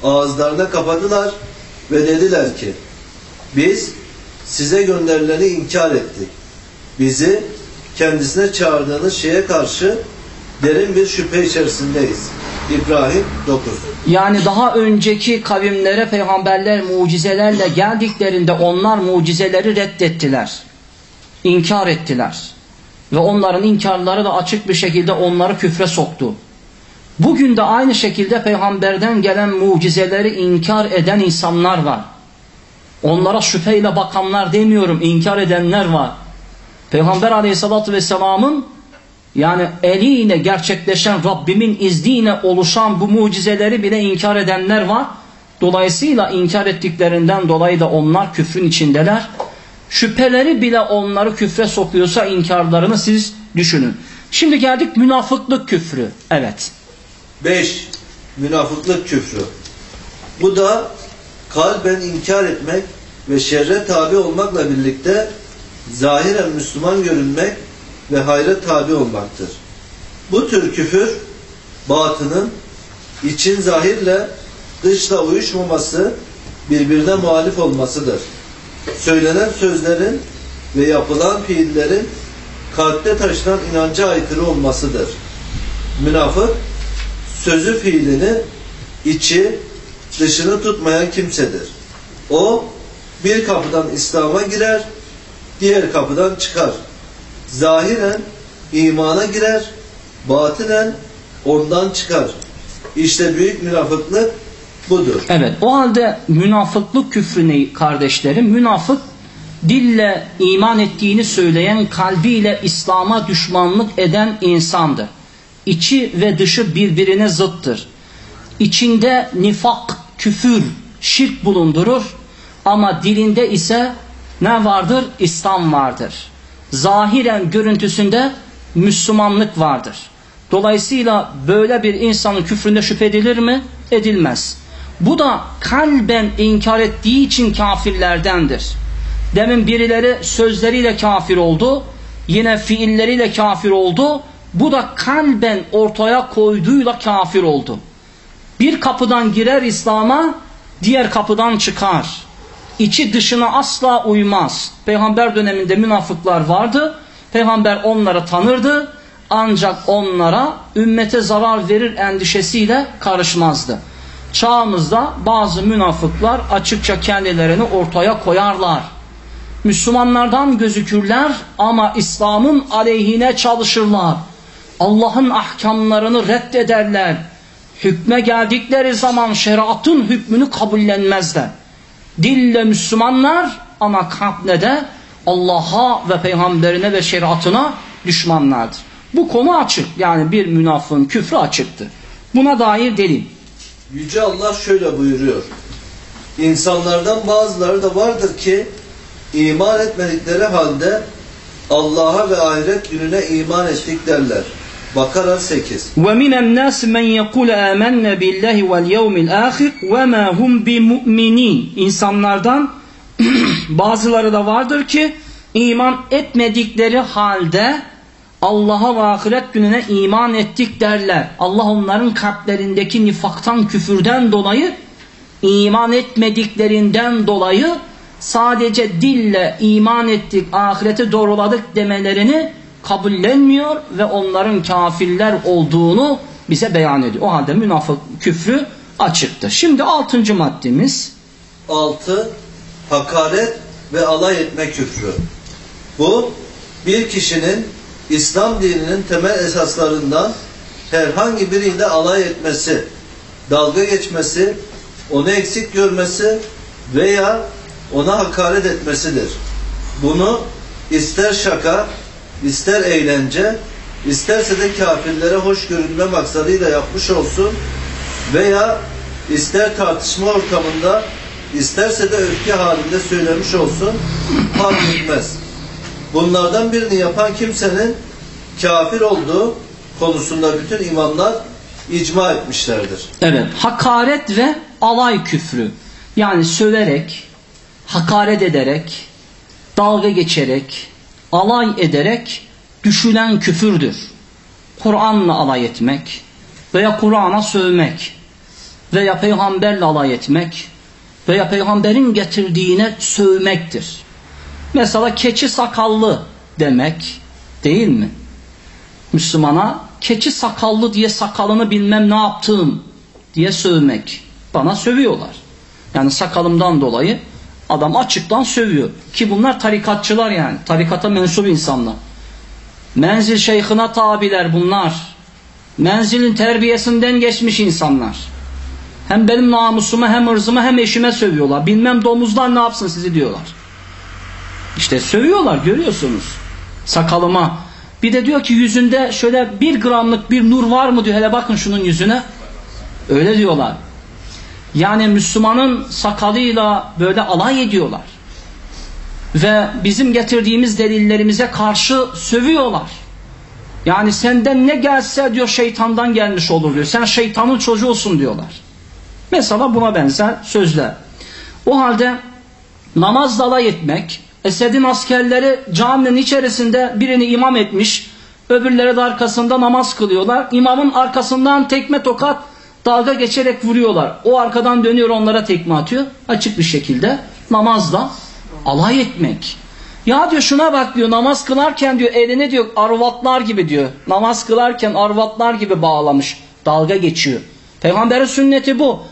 ağızlarına kapadılar ve dediler ki biz size gönderileni inkar ettik. Bizi kendisine çağırdığınız şeye karşı derin bir şüphe içerisindeyiz. İbrahim 9. Yani daha önceki kavimlere peygamberler mucizelerle geldiklerinde onlar mucizeleri reddettiler. İnkar ettiler. Ve onların inkarları da açık bir şekilde onları küfre soktu. Bugün de aynı şekilde peygamberden gelen mucizeleri inkar eden insanlar var. Onlara şüpheyle bakanlar demiyorum, inkar edenler var. Peygamber aleyhissalatü vesselamın yani eliyle gerçekleşen Rabbimin izniyle oluşan bu mucizeleri bile inkar edenler var. Dolayısıyla inkar ettiklerinden dolayı da onlar küfrün içindeler. Şüpheleri bile onları küfre sokuyorsa inkarlarını siz düşünün. Şimdi geldik münafıklık küfrü. Evet. 5. Münafıklık küfrü. Bu da kalben inkar etmek ve şerre tabi olmakla birlikte zahiren Müslüman görünmek ve hayra tabi olmaktır. Bu tür küfür batının için zahirle dışla uyuşmaması birbirine muhalif olmasıdır. Söylenen sözlerin ve yapılan fiillerin kalpte taşınan inanca aykırı olmasıdır. Münafık sözü fiilini içi dışını tutmayan kimsedir. O bir kapıdan İslam'a girer, diğer kapıdan çıkar. Zahiren imana girer, batinen ondan çıkar. İşte büyük münafıklık budur. Evet o halde münafıklık küfrü ne kardeşlerim? Münafık dille iman ettiğini söyleyen kalbiyle İslam'a düşmanlık eden insandır. İçi ve dışı birbirine zıttır. İçinde nifak, küfür, şirk bulundurur ama dilinde ise ne vardır? İslam vardır. Zahiren görüntüsünde Müslümanlık vardır. Dolayısıyla böyle bir insanın küfründe şüphe edilir mi? Edilmez. Bu da kalben inkar ettiği için kafirlerdendir. Demin birileri sözleriyle kafir oldu, yine fiilleriyle kafir oldu. Bu da kalben ortaya koyduğuyla kafir oldu. Bir kapıdan girer İslam'a, diğer kapıdan çıkar. İçi dışına asla uymaz. Peygamber döneminde münafıklar vardı. Peygamber onları tanırdı. Ancak onlara ümmete zarar verir endişesiyle karışmazdı. Çağımızda bazı münafıklar açıkça kendilerini ortaya koyarlar. Müslümanlardan gözükürler ama İslam'ın aleyhine çalışırlar. Allah'ın ahkamlarını reddederler. Hükme geldikleri zaman şeriatın hükmünü kabullenmezler. Dille Müslümanlar ama kalple de Allah'a ve peygamberine ve şeriatına düşmanlardır. Bu konu açık. Yani bir münafığın küfrü açıktı. Buna dair delil. Yüce Allah şöyle buyuruyor. İnsanlardan bazıları da vardır ki iman etmedikleri halde Allah'a ve ahiret gününe iman ettik derler. Bakara 8. وَمِنَ النَّاسِ مَنْ يَقُولَ آمَنَّ بِاللّٰهِ وَالْيَوْمِ الْآخِرِ وَمَا هُمْ بِمُؤْمِنِينَ İnsanlardan bazıları da vardır ki iman etmedikleri halde Allah'a ve ahiret gününe iman ettik derler. Allah onların kalplerindeki nifaktan, küfürden dolayı iman etmediklerinden dolayı sadece dille iman ettik, ahireti doğruladık demelerini kabullenmiyor ve onların kafirler olduğunu bize beyan ediyor. O halde münafık küfrü açıktır. Şimdi altıncı maddemiz 6. Hakaret ve alay etme küfrü. Bu bir kişinin İslam dininin temel esaslarından herhangi biriyle alay etmesi, dalga geçmesi, onu eksik görmesi veya ona hakaret etmesidir. Bunu ister şaka, ister eğlence, isterse de kafirlere hoş görünme maksadıyla yapmış olsun veya ister tartışma ortamında, isterse de öfke halinde söylemiş olsun, fark etmez. Bunlardan birini yapan kimsenin kafir olduğu konusunda bütün imamlar icma etmişlerdir. Evet, hakaret ve alay küfrü. Yani söverek, hakaret ederek, dalga geçerek, alay ederek düşülen küfürdür. Kur'an'la alay etmek veya Kur'an'a sövmek veya peygamberle alay etmek veya peygamberin getirdiğine sövmektir. Mesela keçi sakallı demek değil mi? Müslümana keçi sakallı diye sakalını bilmem ne yaptığım diye sövmek. Bana sövüyorlar. Yani sakalımdan dolayı adam açıktan sövüyor. Ki bunlar tarikatçılar yani. Tarikata mensup insanlar. Menzil şeyhına tabiler bunlar. Menzilin terbiyesinden geçmiş insanlar. Hem benim namusuma hem ırzıma hem eşime sövüyorlar. Bilmem domuzlar ne yapsın sizi diyorlar. İşte sövüyorlar görüyorsunuz. Sakalıma. Bir de diyor ki yüzünde şöyle bir gramlık bir nur var mı diyor. Hele bakın şunun yüzüne. Öyle diyorlar. Yani Müslümanın sakalıyla böyle alay ediyorlar. Ve bizim getirdiğimiz delillerimize karşı sövüyorlar. Yani senden ne gelse diyor şeytandan gelmiş olur diyor. Sen şeytanın çocuğusun diyorlar. Mesela buna benzer sözler. O halde namazla alay etmek, Esed'in askerleri caminin içerisinde birini imam etmiş, öbürleri de arkasında namaz kılıyorlar. İmamın arkasından tekme tokat dalga geçerek vuruyorlar. O arkadan dönüyor onlara tekme atıyor. Açık bir şekilde namazla alay etmek. Ya diyor şuna bak diyor namaz kılarken diyor elini diyor arvatlar gibi diyor. Namaz kılarken arvatlar gibi bağlamış. Dalga geçiyor. Peygamberin sünneti bu.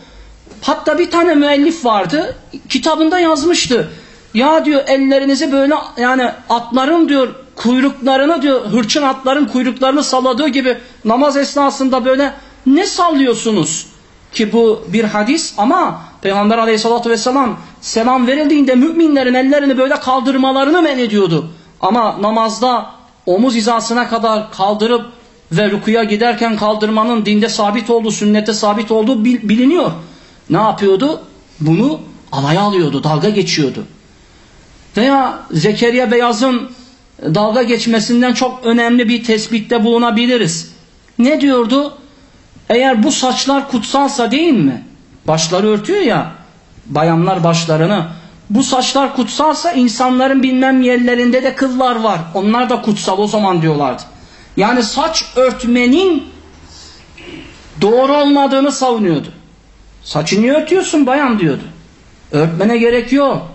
Hatta bir tane müellif vardı. Kitabında yazmıştı. Ya diyor ellerinizi böyle yani atların diyor kuyruklarını diyor hırçın atların kuyruklarını salladığı gibi namaz esnasında böyle ne sallıyorsunuz? Ki bu bir hadis ama Peygamber aleyhissalatü vesselam selam verildiğinde müminlerin ellerini böyle kaldırmalarını men ediyordu. Ama namazda omuz hizasına kadar kaldırıp ve rukuya giderken kaldırmanın dinde sabit olduğu, sünnete sabit olduğu biliniyor. Ne yapıyordu? Bunu alaya alıyordu, dalga geçiyordu. Veya Zekeriya Beyaz'ın dalga geçmesinden çok önemli bir tespitte bulunabiliriz. Ne diyordu? Eğer bu saçlar kutsalsa değil mi? Başları örtüyor ya, bayanlar başlarını. Bu saçlar kutsalsa insanların bilmem yerlerinde de kıllar var. Onlar da kutsal o zaman diyorlardı. Yani saç örtmenin doğru olmadığını savunuyordu. Saçını niye örtüyorsun bayan diyordu. Örtmene gerek yok.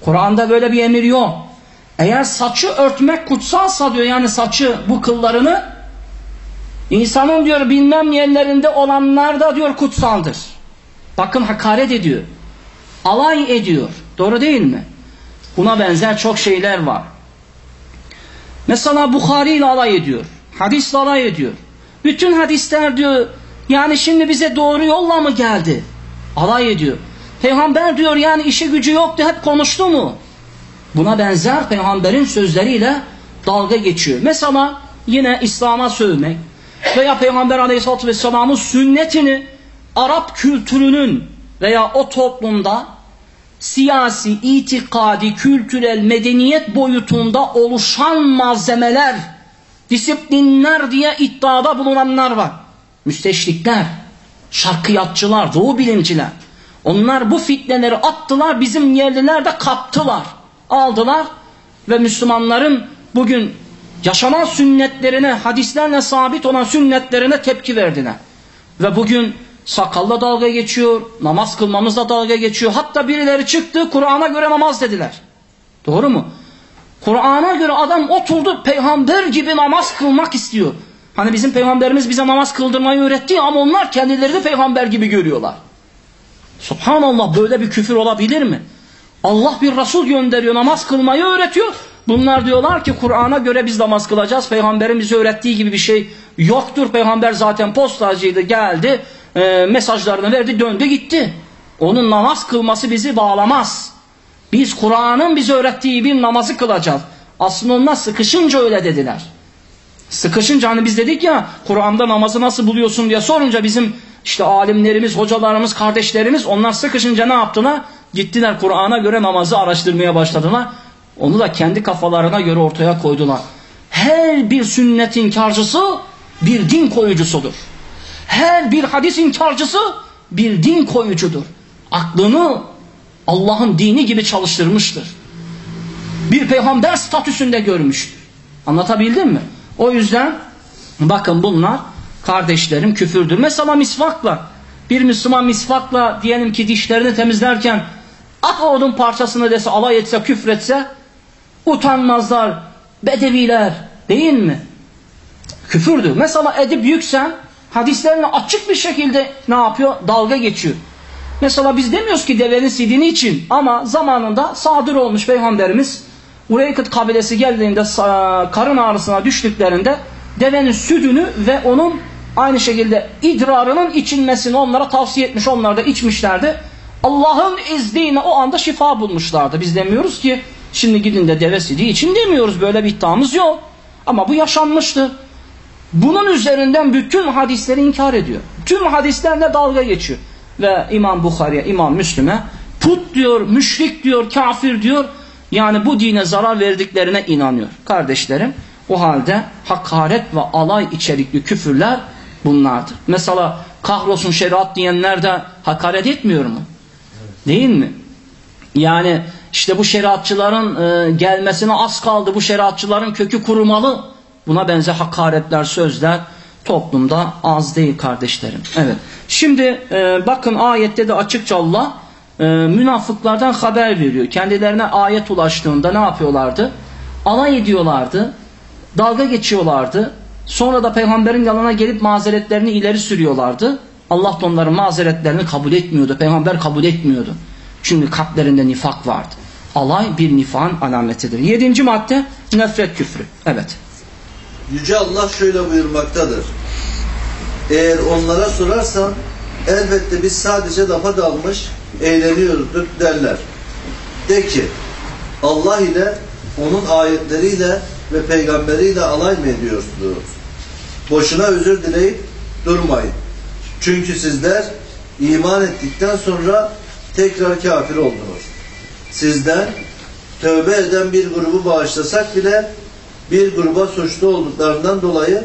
Kur'an'da böyle bir emir yok. Eğer saçı örtmek kutsalsa diyor yani saçı bu kıllarını insanın diyor bilmem yerlerinde olanlar da diyor kutsaldır. Bakın hakaret ediyor. Alay ediyor. Doğru değil mi? Buna benzer çok şeyler var. Mesela Bukhari ile alay ediyor. Hadisle alay ediyor. Bütün hadisler diyor yani şimdi bize doğru yolla mı geldi? Alay ediyor. Peygamber diyor yani işi gücü yoktu hep konuştu mu? Buna benzer peygamberin sözleriyle dalga geçiyor. Mesela yine İslam'a sövmek veya Peygamber Aleyhisselatü Vesselam'ın sünnetini Arap kültürünün veya o toplumda siyasi, itikadi, kültürel, medeniyet boyutunda oluşan malzemeler, disiplinler diye iddiada bulunanlar var. Müsteşrikler, şarkıyatçılar, doğu bilimciler. Onlar bu fitneleri attılar, bizim yerliler de kaptılar. Aldılar ve Müslümanların bugün yaşanan sünnetlerine, hadislerle sabit olan sünnetlerine tepki verdiler. Ve bugün sakalla dalga geçiyor, namaz kılmamızla dalga geçiyor. Hatta birileri çıktı, Kur'an'a göre namaz dediler. Doğru mu? Kur'an'a göre adam oturdu, peygamber gibi namaz kılmak istiyor. Hani bizim peygamberimiz bize namaz kıldırmayı öğretti ama onlar kendileri de peygamber gibi görüyorlar. Subhanallah böyle bir küfür olabilir mi? Allah bir Resul gönderiyor, namaz kılmayı öğretiyor. Bunlar diyorlar ki Kur'an'a göre biz namaz kılacağız. Peygamberin bize öğrettiği gibi bir şey yoktur. Peygamber zaten postacıydı, geldi, e, mesajlarını verdi, döndü gitti. Onun namaz kılması bizi bağlamaz. Biz Kur'an'ın bize öğrettiği bir namazı kılacağız. Aslında onlar sıkışınca öyle dediler. Sıkışınca hani biz dedik ya Kur'an'da namazı nasıl buluyorsun diye sorunca bizim işte alimlerimiz, hocalarımız, kardeşlerimiz onlar sıkışınca ne yaptılar? Gittiler Kur'an'a göre namazı araştırmaya başladılar. Onu da kendi kafalarına göre ortaya koydular. Her bir sünnet inkarcısı bir din koyucusudur. Her bir hadis inkarcısı bir din koyucudur. Aklını Allah'ın dini gibi çalıştırmıştır. Bir peygamber statüsünde görmüştür. Anlatabildim mi? O yüzden bakın bunlar kardeşlerim küfürdür. Mesela misvakla bir Müslüman misvakla diyelim ki dişlerini temizlerken at odun parçasını dese alay etse küfretse utanmazlar bedeviler değil mi? Küfürdür. Mesela Edip Yüksel hadislerini açık bir şekilde ne yapıyor? Dalga geçiyor. Mesela biz demiyoruz ki devenin sidini için ama zamanında sadır olmuş peygamberimiz Ureykıt kabilesi geldiğinde karın ağrısına düştüklerinde devenin sütünü ve onun aynı şekilde idrarının içilmesini onlara tavsiye etmiş. Onlar da içmişlerdi. Allah'ın izniyle o anda şifa bulmuşlardı. Biz demiyoruz ki şimdi gidin de deve sidiği için demiyoruz. Böyle bir iddiamız yok. Ama bu yaşanmıştı. Bunun üzerinden bütün hadisleri inkar ediyor. Tüm hadislerle dalga geçiyor. Ve İmam Bukhari'ye, İmam Müslüm'e put diyor, müşrik diyor, kafir diyor. Yani bu dine zarar verdiklerine inanıyor. Kardeşlerim o halde hakaret ve alay içerikli küfürler bunlardır. Mesela kahrolsun şeriat diyenler de hakaret etmiyor mu? Değil mi? Yani işte bu şeriatçıların e, gelmesine az kaldı. Bu şeriatçıların kökü kurumalı. Buna benzer hakaretler, sözler toplumda az değil kardeşlerim. Evet. Şimdi e, bakın ayette de açıkça Allah e, münafıklardan haber veriyor. Kendilerine ayet ulaştığında ne yapıyorlardı? Alay ediyorlardı. Dalga geçiyorlardı. Sonra da peygamberin yanına gelip mazeretlerini ileri sürüyorlardı. Allah da onların mazeretlerini kabul etmiyordu. Peygamber kabul etmiyordu. Çünkü kalplerinde nifak vardı. Alay bir nifan alametidir. Yedinci madde nefret küfrü. Evet. Yüce Allah şöyle buyurmaktadır. Eğer onlara sorarsan elbette biz sadece lafa dalmış eğleniyorduk derler. De ki Allah ile onun ayetleriyle ve peygamberiyle alay mı ediyorsunuz? Boşuna özür dileyip durmayın. Çünkü sizler iman ettikten sonra tekrar kafir oldunuz. Sizden tövbe eden bir grubu bağışlasak bile bir gruba suçlu olduklarından dolayı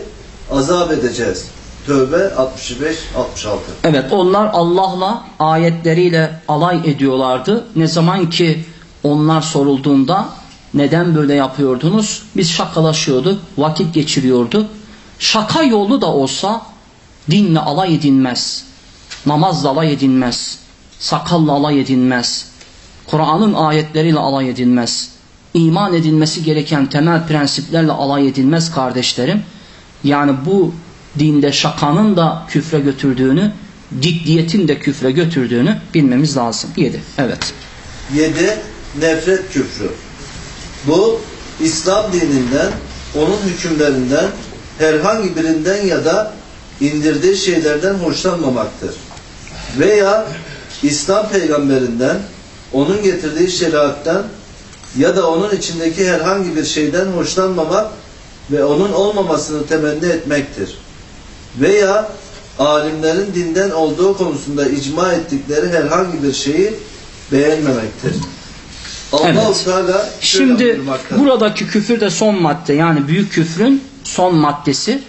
azap edeceğiz. Tövbe 65-66 Evet onlar Allah'la ayetleriyle alay ediyorlardı. Ne zaman ki onlar sorulduğunda neden böyle yapıyordunuz? Biz şakalaşıyorduk, vakit geçiriyorduk. Şaka yolu da olsa dinle alay edilmez. Namazla alay edilmez. Sakalla alay edilmez. Kur'an'ın ayetleriyle alay edilmez. İman edilmesi gereken temel prensiplerle alay edilmez kardeşlerim. Yani bu dinde şakanın da küfre götürdüğünü, ciddiyetin de küfre götürdüğünü bilmemiz lazım. 7. Evet. 7. Nefret küfrü. Bu İslam dininden, onun hükümlerinden, herhangi birinden ya da indirdiği şeylerden hoşlanmamaktır. Veya İslam peygamberinden, onun getirdiği şeriattan ya da onun içindeki herhangi bir şeyden hoşlanmamak ve onun olmamasını temenni etmektir. Veya alimlerin dinden olduğu konusunda icma ettikleri herhangi bir şeyi beğenmemektir. Evet. Teala Şimdi buradaki küfür de son madde yani büyük küfrün son maddesi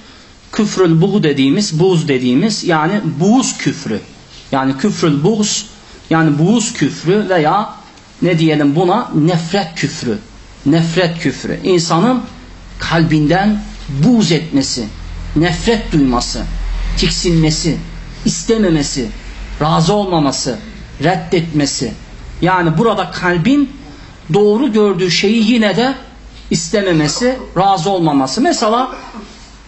küfrül buğ dediğimiz buğz dediğimiz yani buğz küfrü. Yani küfrül buğz yani buğz küfrü veya ne diyelim buna nefret küfrü. Nefret küfrü. İnsanın kalbinden buğz etmesi, nefret duyması, tiksinmesi, istememesi, razı olmaması, reddetmesi. Yani burada kalbin doğru gördüğü şeyi yine de istememesi, razı olmaması. Mesela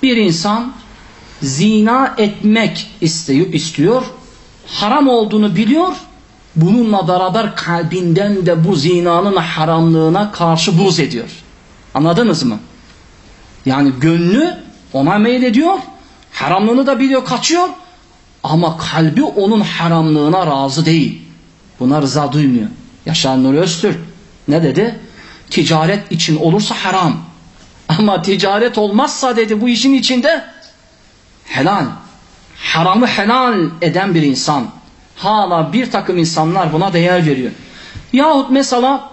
bir insan zina etmek istiyor, haram olduğunu biliyor, bununla beraber kalbinden de bu zinanın haramlığına karşı buz ediyor. Anladınız mı? Yani gönlü ona meylediyor, haramlığını da biliyor, kaçıyor ama kalbi onun haramlığına razı değil. Buna rıza duymuyor. Yaşar Nuri Öztürk ne dedi? Ticaret için olursa haram. Ama ticaret olmazsa dedi bu işin içinde helal. Haramı helal eden bir insan. Hala bir takım insanlar buna değer veriyor. Yahut mesela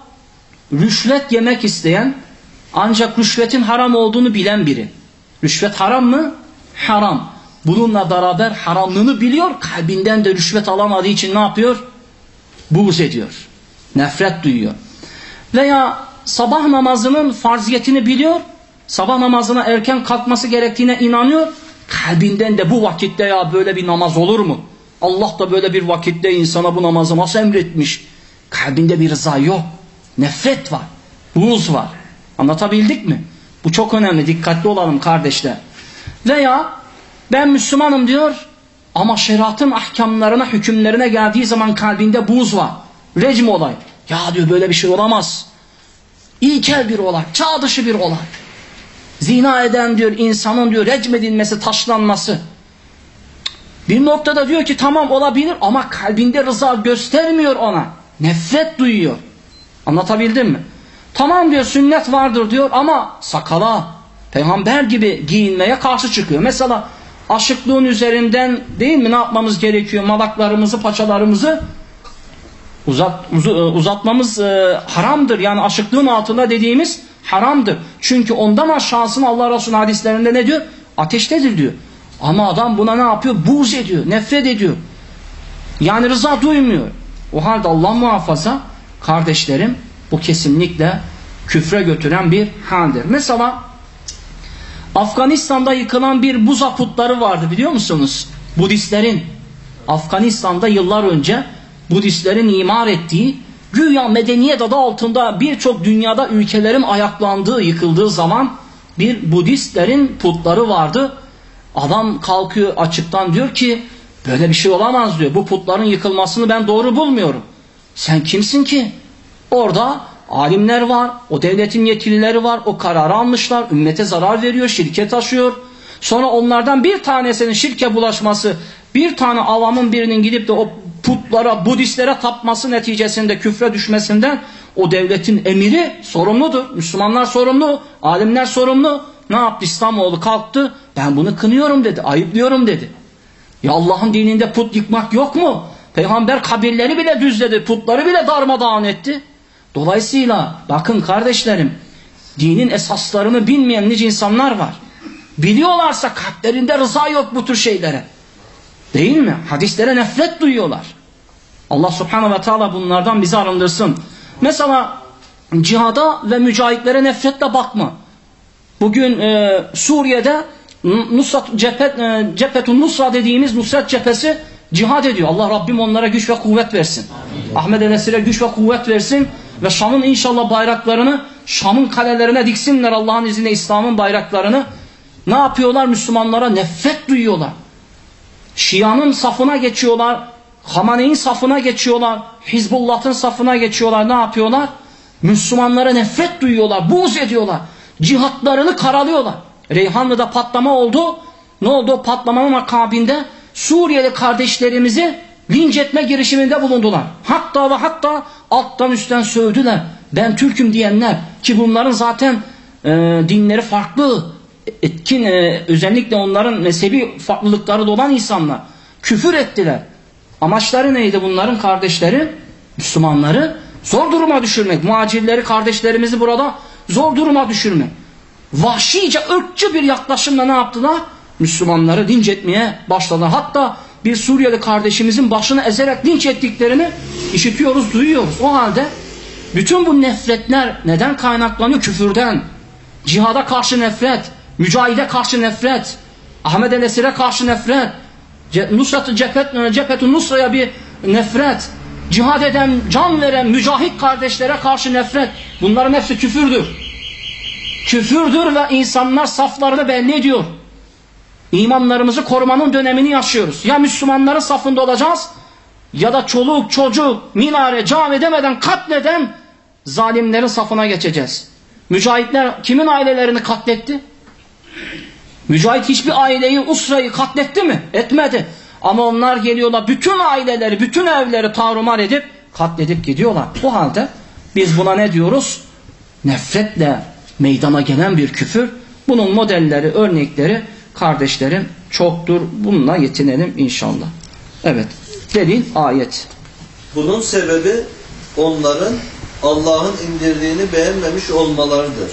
rüşvet yemek isteyen ancak rüşvetin haram olduğunu bilen biri. Rüşvet haram mı? Haram. Bununla beraber haramlığını biliyor. Kalbinden de rüşvet alamadığı için ne yapıyor? Buğz ediyor. Nefret duyuyor. Veya sabah namazının farziyetini biliyor. Sabah namazına erken kalkması gerektiğine inanıyor. Kalbinden de bu vakitte ya böyle bir namaz olur mu? Allah da böyle bir vakitte insana bu namazı nasıl emretmiş? Kalbinde bir rıza yok. Nefret var. Buğz var. Anlatabildik mi? Bu çok önemli. Dikkatli olalım kardeşler. Veya ben Müslümanım diyor ama şeriatın ahkamlarına, hükümlerine geldiği zaman kalbinde buz var. Recm olay. Ya diyor böyle bir şey olamaz. İlkel bir olay, çağ dışı bir olay. Zina eden diyor insanın diyor recm edilmesi, taşlanması. Bir noktada diyor ki tamam olabilir ama kalbinde rıza göstermiyor ona. Nefret duyuyor. Anlatabildim mi? Tamam diyor sünnet vardır diyor ama sakala, peygamber gibi giyinmeye karşı çıkıyor. Mesela aşıklığın üzerinden değil mi ne yapmamız gerekiyor? Malaklarımızı, paçalarımızı uzat, uz, uzatmamız e, haramdır. Yani aşıklığın altında dediğimiz haramdır. Çünkü ondan aşağısını Allah Resulü hadislerinde ne diyor? Ateştedir diyor. Ama adam buna ne yapıyor? Buğz ediyor, nefret ediyor. Yani rıza duymuyor. O halde Allah muhafaza kardeşlerim bu kesinlikle küfre götüren bir haldir. Mesela Afganistan'da yıkılan bir buza putları vardı biliyor musunuz? Budistlerin Afganistan'da yıllar önce Budistlerin imar ettiği güya medeniyet adı altında birçok dünyada ülkelerin ayaklandığı, yıkıldığı zaman bir Budistlerin putları vardı. Adam kalkıyor açıktan diyor ki böyle bir şey olamaz diyor. Bu putların yıkılmasını ben doğru bulmuyorum. Sen kimsin ki? Orada alimler var, o devletin yetkilileri var, o kararı almışlar, ümmete zarar veriyor, şirket taşıyor. Sonra onlardan bir tanesinin şirke bulaşması, bir tane avamın birinin gidip de o putlara, Budistlere tapması neticesinde küfre düşmesinden o devletin emiri sorumludur. Müslümanlar sorumlu, alimler sorumlu. Ne yaptı İslamoğlu kalktı, ben bunu kınıyorum dedi, ayıplıyorum dedi. Ya Allah'ın dininde put yıkmak yok mu? Peygamber kabirleri bile düzledi, putları bile darmadağın etti. Dolayısıyla bakın kardeşlerim, dinin esaslarını bilmeyen nice insanlar var. Biliyorlarsa kalplerinde rıza yok bu tür şeylere. Değil mi? Hadislere nefret duyuyorlar. Allah subhanahu ve teala bunlardan bizi arındırsın. Mesela cihada ve mücahitlere nefretle bakma. Bugün e, Suriye'de Nusrat cephet, e, Cephetun Nusra dediğimiz Nusret cephesi cihad ediyor. Allah Rabbim onlara güç ve kuvvet versin. Amin. Ahmet Enesir'e güç ve kuvvet versin ve Şam'ın inşallah bayraklarını Şam'ın kalelerine diksinler Allah'ın izniyle İslam'ın bayraklarını. Ne yapıyorlar? Müslümanlara nefret duyuyorlar. Şia'nın safına geçiyorlar. Hamane'in safına geçiyorlar. Hizbullah'ın safına geçiyorlar. Ne yapıyorlar? Müslümanlara nefret duyuyorlar. Buğz ediyorlar. Cihatlarını karalıyorlar. Reyhanlı'da patlama oldu. Ne oldu patlamanın akabinde? Suriyeli kardeşlerimizi linç etme girişiminde bulundular. Hatta ve hatta alttan üstten sövdüler. Ben Türk'üm diyenler ki bunların zaten e, dinleri farklı, etkin e, özellikle onların mezhebi farklılıkları da olan insanlar küfür ettiler. Amaçları neydi bunların kardeşleri? Müslümanları zor duruma düşürmek. Muhacirleri kardeşlerimizi burada zor duruma düşürmek. Vahşice ırkçı bir yaklaşımla ne yaptılar? Müslümanları linç etmeye başladılar. Hatta bir Suriyeli kardeşimizin başını ezerek linç ettiklerini işitiyoruz, duyuyoruz. O halde bütün bu nefretler neden kaynaklanıyor? Küfürden. Cihada karşı nefret, mücahide karşı nefret, Ahmet el Esir'e karşı nefret, Nusrat-ı Cephet, Cephet-ı Nusra'ya bir nefret, cihad eden, can veren, mücahit kardeşlere karşı nefret. Bunların hepsi küfürdür. Küfürdür ve insanlar saflarını belli ediyor. İmanlarımızı korumanın dönemini yaşıyoruz. Ya Müslümanların safında olacağız ya da çoluk, çocuk, minare, cami demeden katleden zalimlerin safına geçeceğiz. Mücahitler kimin ailelerini katletti? Mücahit hiçbir aileyi, usrayı katletti mi? Etmedi. Ama onlar geliyorlar bütün aileleri, bütün evleri tarumar edip katledip gidiyorlar. Bu halde biz buna ne diyoruz? Nefretle meydana gelen bir küfür. Bunun modelleri, örnekleri kardeşlerim çoktur. Bununla yetinelim inşallah. Evet. Delil ayet. Bunun sebebi onların Allah'ın indirdiğini beğenmemiş olmalarıdır.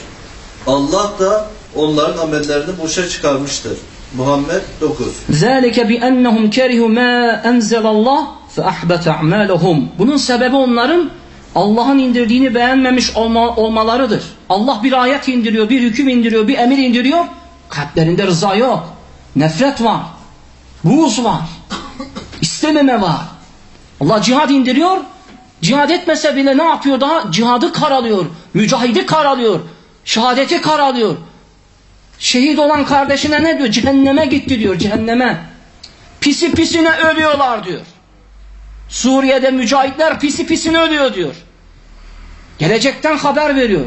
Allah da onların amellerini boşa çıkarmıştır. Muhammed 9. Zalike bi ennehum kerihu ma enzelallah fe ahbata a'malahum. Bunun sebebi onların Allah'ın indirdiğini beğenmemiş olma, olmalarıdır. Allah bir ayet indiriyor, bir hüküm indiriyor, bir emir indiriyor. Kalplerinde rıza yok. Nefret var. Buğz var. İstememe var. Allah cihad indiriyor. Cihad etmese bile ne yapıyor daha? Cihadı karalıyor. Mücahidi karalıyor. Şehadeti karalıyor. Şehit olan kardeşine ne diyor? Cehenneme gitti diyor. Cehenneme. Pisi pisine ölüyorlar diyor. Suriye'de mücahitler pisi pisine ölüyor diyor. Gelecekten haber veriyor.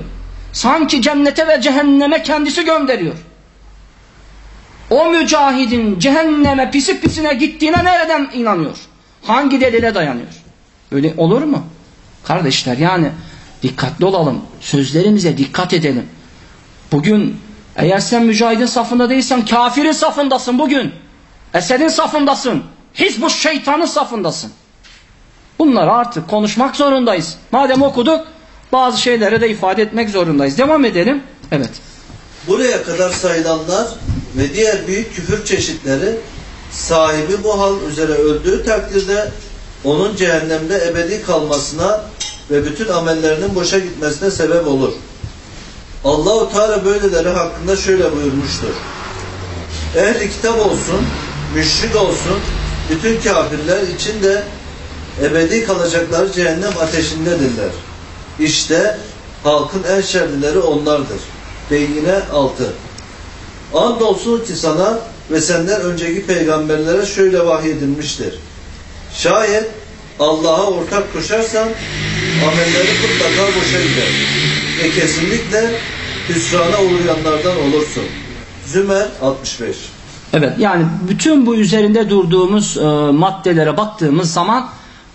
Sanki cennete ve cehenneme kendisi gönderiyor. O mücahidin cehenneme pisi pisine gittiğine nereden inanıyor? Hangi delile dayanıyor? Öyle olur mu? Kardeşler yani dikkatli olalım. Sözlerimize dikkat edelim. Bugün eğer sen mücahidin safında değilsen kafirin safındasın bugün. Esed'in safındasın. Hizbu şeytanın safındasın. Bunları artık konuşmak zorundayız. Madem okuduk bazı şeyleri de ifade etmek zorundayız. Devam edelim. Evet. Buraya kadar sayılanlar ve diğer büyük küfür çeşitleri sahibi bu hal üzere öldüğü takdirde onun cehennemde ebedi kalmasına ve bütün amellerinin boşa gitmesine sebep olur. Allahu Teala böyleleri hakkında şöyle buyurmuştur. Ehli kitap olsun, müşrik olsun, bütün kafirler için de ebedi kalacakları cehennem ateşindedirler. İşte halkın en şerlileri onlardır. Beyyine 6 Andolsun ki sana ve senden önceki peygamberlere şöyle vahyedilmiştir. Şayet Allah'a ortak koşarsan amelleri mutlaka boşa gider. Ve kesinlikle hüsrana uğrayanlardan olursun. Zümer 65 Evet yani bütün bu üzerinde durduğumuz e, maddelere baktığımız zaman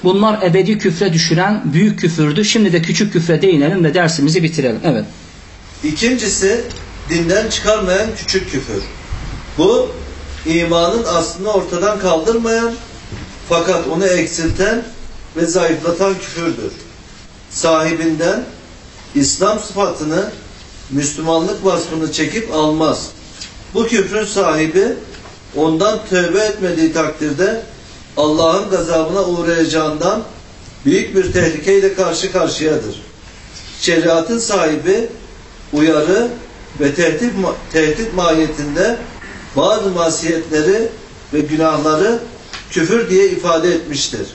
bunlar ebedi küfre düşüren büyük küfürdü. Şimdi de küçük küfre değinelim ve dersimizi bitirelim. Evet. İkincisi dinden çıkarmayan küçük küfür. Bu imanın aslını ortadan kaldırmayan fakat onu eksilten ve zayıflatan küfürdür. Sahibinden İslam sıfatını, Müslümanlık vasfını çekip almaz. Bu küfrün sahibi ondan tövbe etmediği takdirde Allah'ın gazabına uğrayacağından büyük bir tehlikeyle karşı karşıyadır. Şeriatın sahibi uyarı ve tehdit, tehdit mahiyetinde bazı masiyetleri ve günahları küfür diye ifade etmiştir.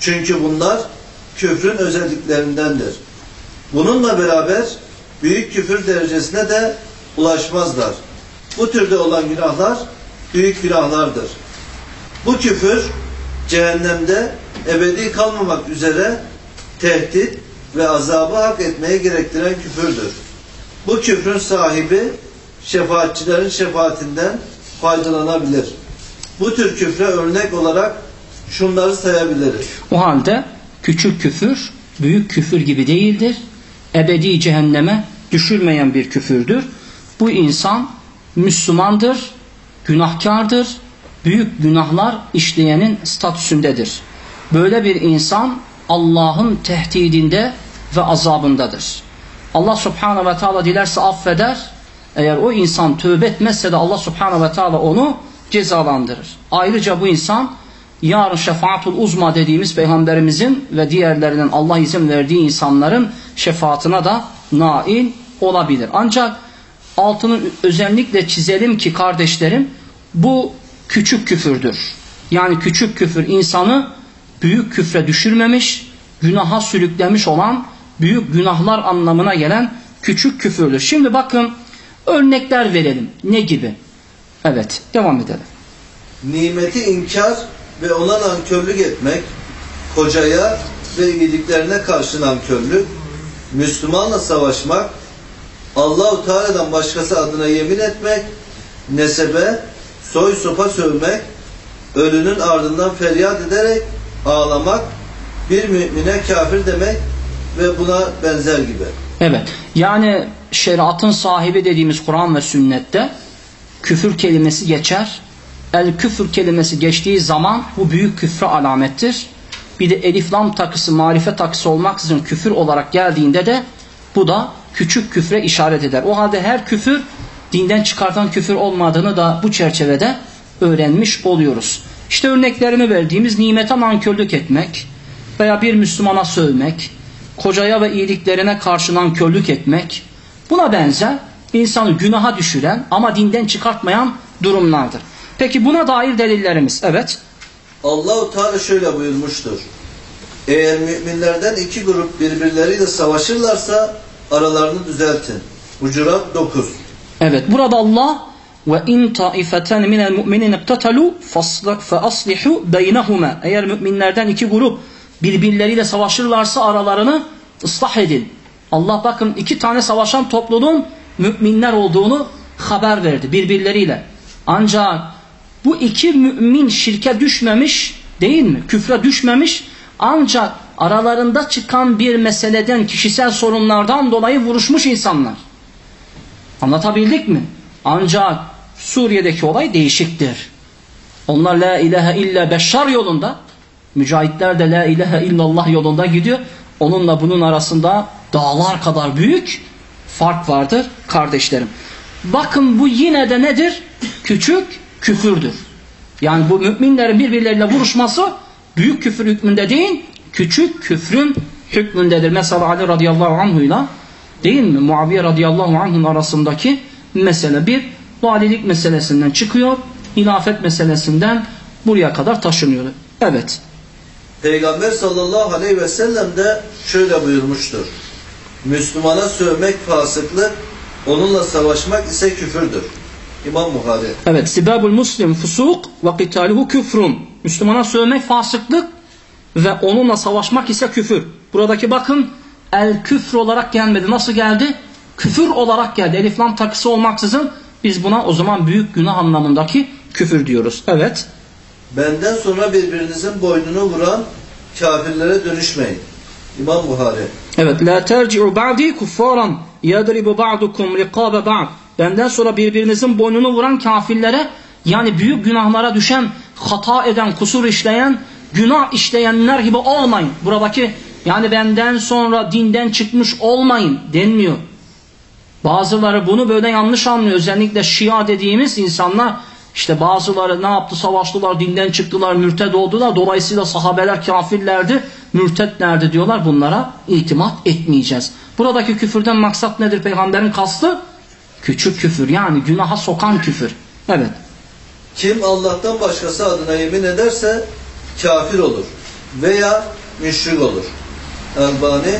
Çünkü bunlar küfrün özelliklerindendir. Bununla beraber büyük küfür derecesine de ulaşmazlar. Bu türde olan günahlar büyük günahlardır. Bu küfür cehennemde ebedi kalmamak üzere tehdit ve azabı hak etmeye gerektiren küfürdür. Bu küfrün sahibi şefaatçilerin şefaatinden faydalanabilir. Bu tür küfre örnek olarak şunları sayabiliriz. O halde küçük küfür büyük küfür gibi değildir. Ebedi cehenneme düşürmeyen bir küfürdür. Bu insan Müslümandır, günahkardır, büyük günahlar işleyenin statüsündedir. Böyle bir insan Allah'ın tehdidinde ve azabındadır. Allah subhanahu ve teala dilerse affeder. Eğer o insan tövbe etmezse de Allah subhanahu ve teala onu cezalandırır. Ayrıca bu insan yarın şefaatul uzma dediğimiz peygamberimizin ve diğerlerinin Allah izin verdiği insanların şefaatine da nail olabilir. Ancak altını özellikle çizelim ki kardeşlerim bu küçük küfürdür. Yani küçük küfür insanı büyük küfre düşürmemiş, günaha sürüklemiş olan büyük günahlar anlamına gelen küçük küfürdür. Şimdi bakın örnekler verelim. Ne gibi? Evet, devam edelim. Nimeti inkar ve ona nankörlük etmek, kocaya ve iyiliklerine karşı nankörlük, Müslümanla savaşmak, Allahu Teala'dan başkası adına yemin etmek, nesebe, soy sopa sövmek, ölünün ardından feryat ederek ağlamak, bir mümine kafir demek ve buna benzer gibi. Evet. Yani şeriatın sahibi dediğimiz Kur'an ve sünnette küfür kelimesi geçer. El küfür kelimesi geçtiği zaman bu büyük küfre alamettir. Bir de elif lam takısı, marife takısı olmaksızın küfür olarak geldiğinde de bu da küçük küfre işaret eder. O halde her küfür dinden çıkartan küfür olmadığını da bu çerçevede öğrenmiş oluyoruz. İşte örneklerini verdiğimiz nimete nankörlük etmek veya bir Müslümana sövmek, kocaya ve iyiliklerine karşı nankörlük etmek, buna benzer insanı günaha düşüren ama dinden çıkartmayan durumlardır. Peki buna dair delillerimiz, evet. Allahu Teala şöyle buyurmuştur. Eğer müminlerden iki grup birbirleriyle savaşırlarsa aralarını düzeltin. Hucurat 9. Evet, burada Allah ve in taifeten minel mu'minin iktatalu fa aslihu beynehuma. Eğer müminlerden iki grup birbirleriyle savaşırlarsa aralarını ıslah edin. Allah bakın iki tane savaşan topluluğun müminler olduğunu haber verdi birbirleriyle. Ancak bu iki mümin şirke düşmemiş değil mi? Küfre düşmemiş ancak aralarında çıkan bir meseleden, kişisel sorunlardan dolayı vuruşmuş insanlar. Anlatabildik mi? Ancak Suriye'deki olay değişiktir. Onlar la ilahe illa beşşar yolunda, mücahitler de la ilahe illallah yolunda gidiyor. Onunla bunun arasında dağlar kadar büyük fark vardır kardeşlerim. Bakın bu yine de nedir? Küçük küfürdür. Yani bu müminlerin birbirleriyle vuruşması büyük küfür hükmünde değil, küçük küfrün hükmündedir. Mesela Ali radıyallahu anhuyla değil mi? Muaviye radıyallahu anh'ın arasındaki mesele bir valilik meselesinden çıkıyor, hilafet meselesinden buraya kadar taşınıyor. Evet. Peygamber sallallahu aleyhi ve sellem de şöyle buyurmuştur. Müslümana sövmek fasıklık, onunla savaşmak ise küfürdür. İmam Buhari. Evet. Sibabul muslim fusuk ve kitaluhu küfrun. Müslümana sövmek fasıklık ve onunla savaşmak ise küfür. Buradaki bakın el küfür olarak gelmedi. Nasıl geldi? Küfür olarak geldi. Elif lam takısı olmaksızın biz buna o zaman büyük günah anlamındaki küfür diyoruz. Evet. Benden sonra birbirinizin boynunu vuran kafirlere dönüşmeyin. İmam Buhari. Evet. La terci'u ba'di kuffaran yadribu ba'dukum riqabe ba'd. Benden sonra birbirinizin boynunu vuran kafirlere yani büyük günahlara düşen, hata eden, kusur işleyen, günah işleyenler gibi olmayın. Buradaki yani benden sonra dinden çıkmış olmayın denmiyor. Bazıları bunu böyle yanlış anlıyor. Özellikle Şia dediğimiz insanlar işte bazıları ne yaptı savaştılar, dinden çıktılar, mürted oldular. Dolayısıyla sahabeler kafirlerdi, mürtetlerdi diyorlar. Bunlara itimat etmeyeceğiz. Buradaki küfürden maksat nedir peygamberin kastı? Küçük küfür yani günaha sokan küfür. Evet. Kim Allah'tan başkası adına yemin ederse kafir olur veya müşrik olur. Elbani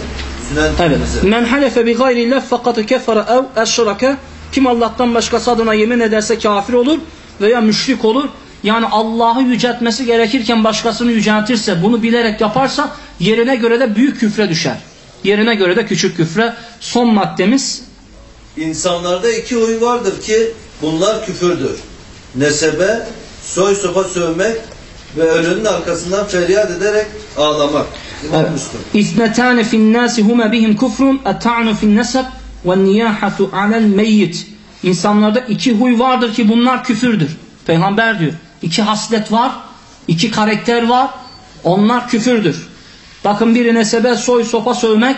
Sünen Evet. Men halefe bi gayrillah fakat kefere ev eşrake. Kim Allah'tan başkası adına yemin ederse kafir olur veya müşrik olur. Yani Allah'ı yüceltmesi gerekirken başkasını yüceltirse, bunu bilerek yaparsa yerine göre de büyük küfre düşer. Yerine göre de küçük küfre. Son maddemiz İnsanlarda iki huy vardır ki bunlar küfürdür. Nesebe, soy sopa sövmek ve ölünün arkasından feryat ederek ağlamak. İmam. Müslüm. İthnetane fin nasi huma bihim kufrun eta'nu fin neseb ve niyahatu alel meyyit. İnsanlarda iki huy vardır ki bunlar küfürdür. Peygamber diyor. İki haslet var, iki karakter var. Onlar küfürdür. Bakın birine sebep soy sopa sövmek,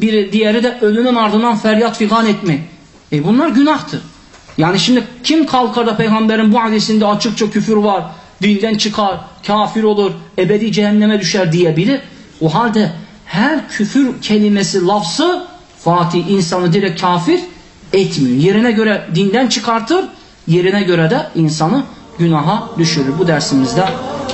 biri diğeri de ölünün ardından feryat figan etmek. E bunlar günahtır. Yani şimdi kim kalkar da peygamberin bu hadisinde açıkça küfür var, dinden çıkar, kafir olur, ebedi cehenneme düşer diyebilir. O halde her küfür kelimesi, lafzı Fatih insanı direkt kafir etmiyor. Yerine göre dinden çıkartır, yerine göre de insanı günaha düşürür. Bu dersimizde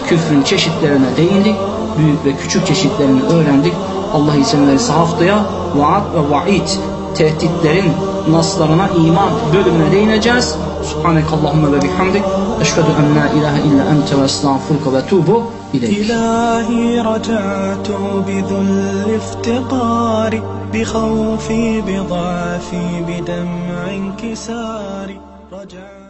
küfrün çeşitlerine değindik. Büyük ve küçük çeşitlerini öğrendik. Allah izin verirse haftaya vaat ve vaid tehditlerin naslarına iman bölümüne değineceğiz. Subhanekallahumma ve bihamdik. Eşhedü en la ilahe illa ente ve estağfurka ve tubu ileyk. إلهي رجعت بذل افتقاري بخوفي بضعفي بدمع انكساري رجعت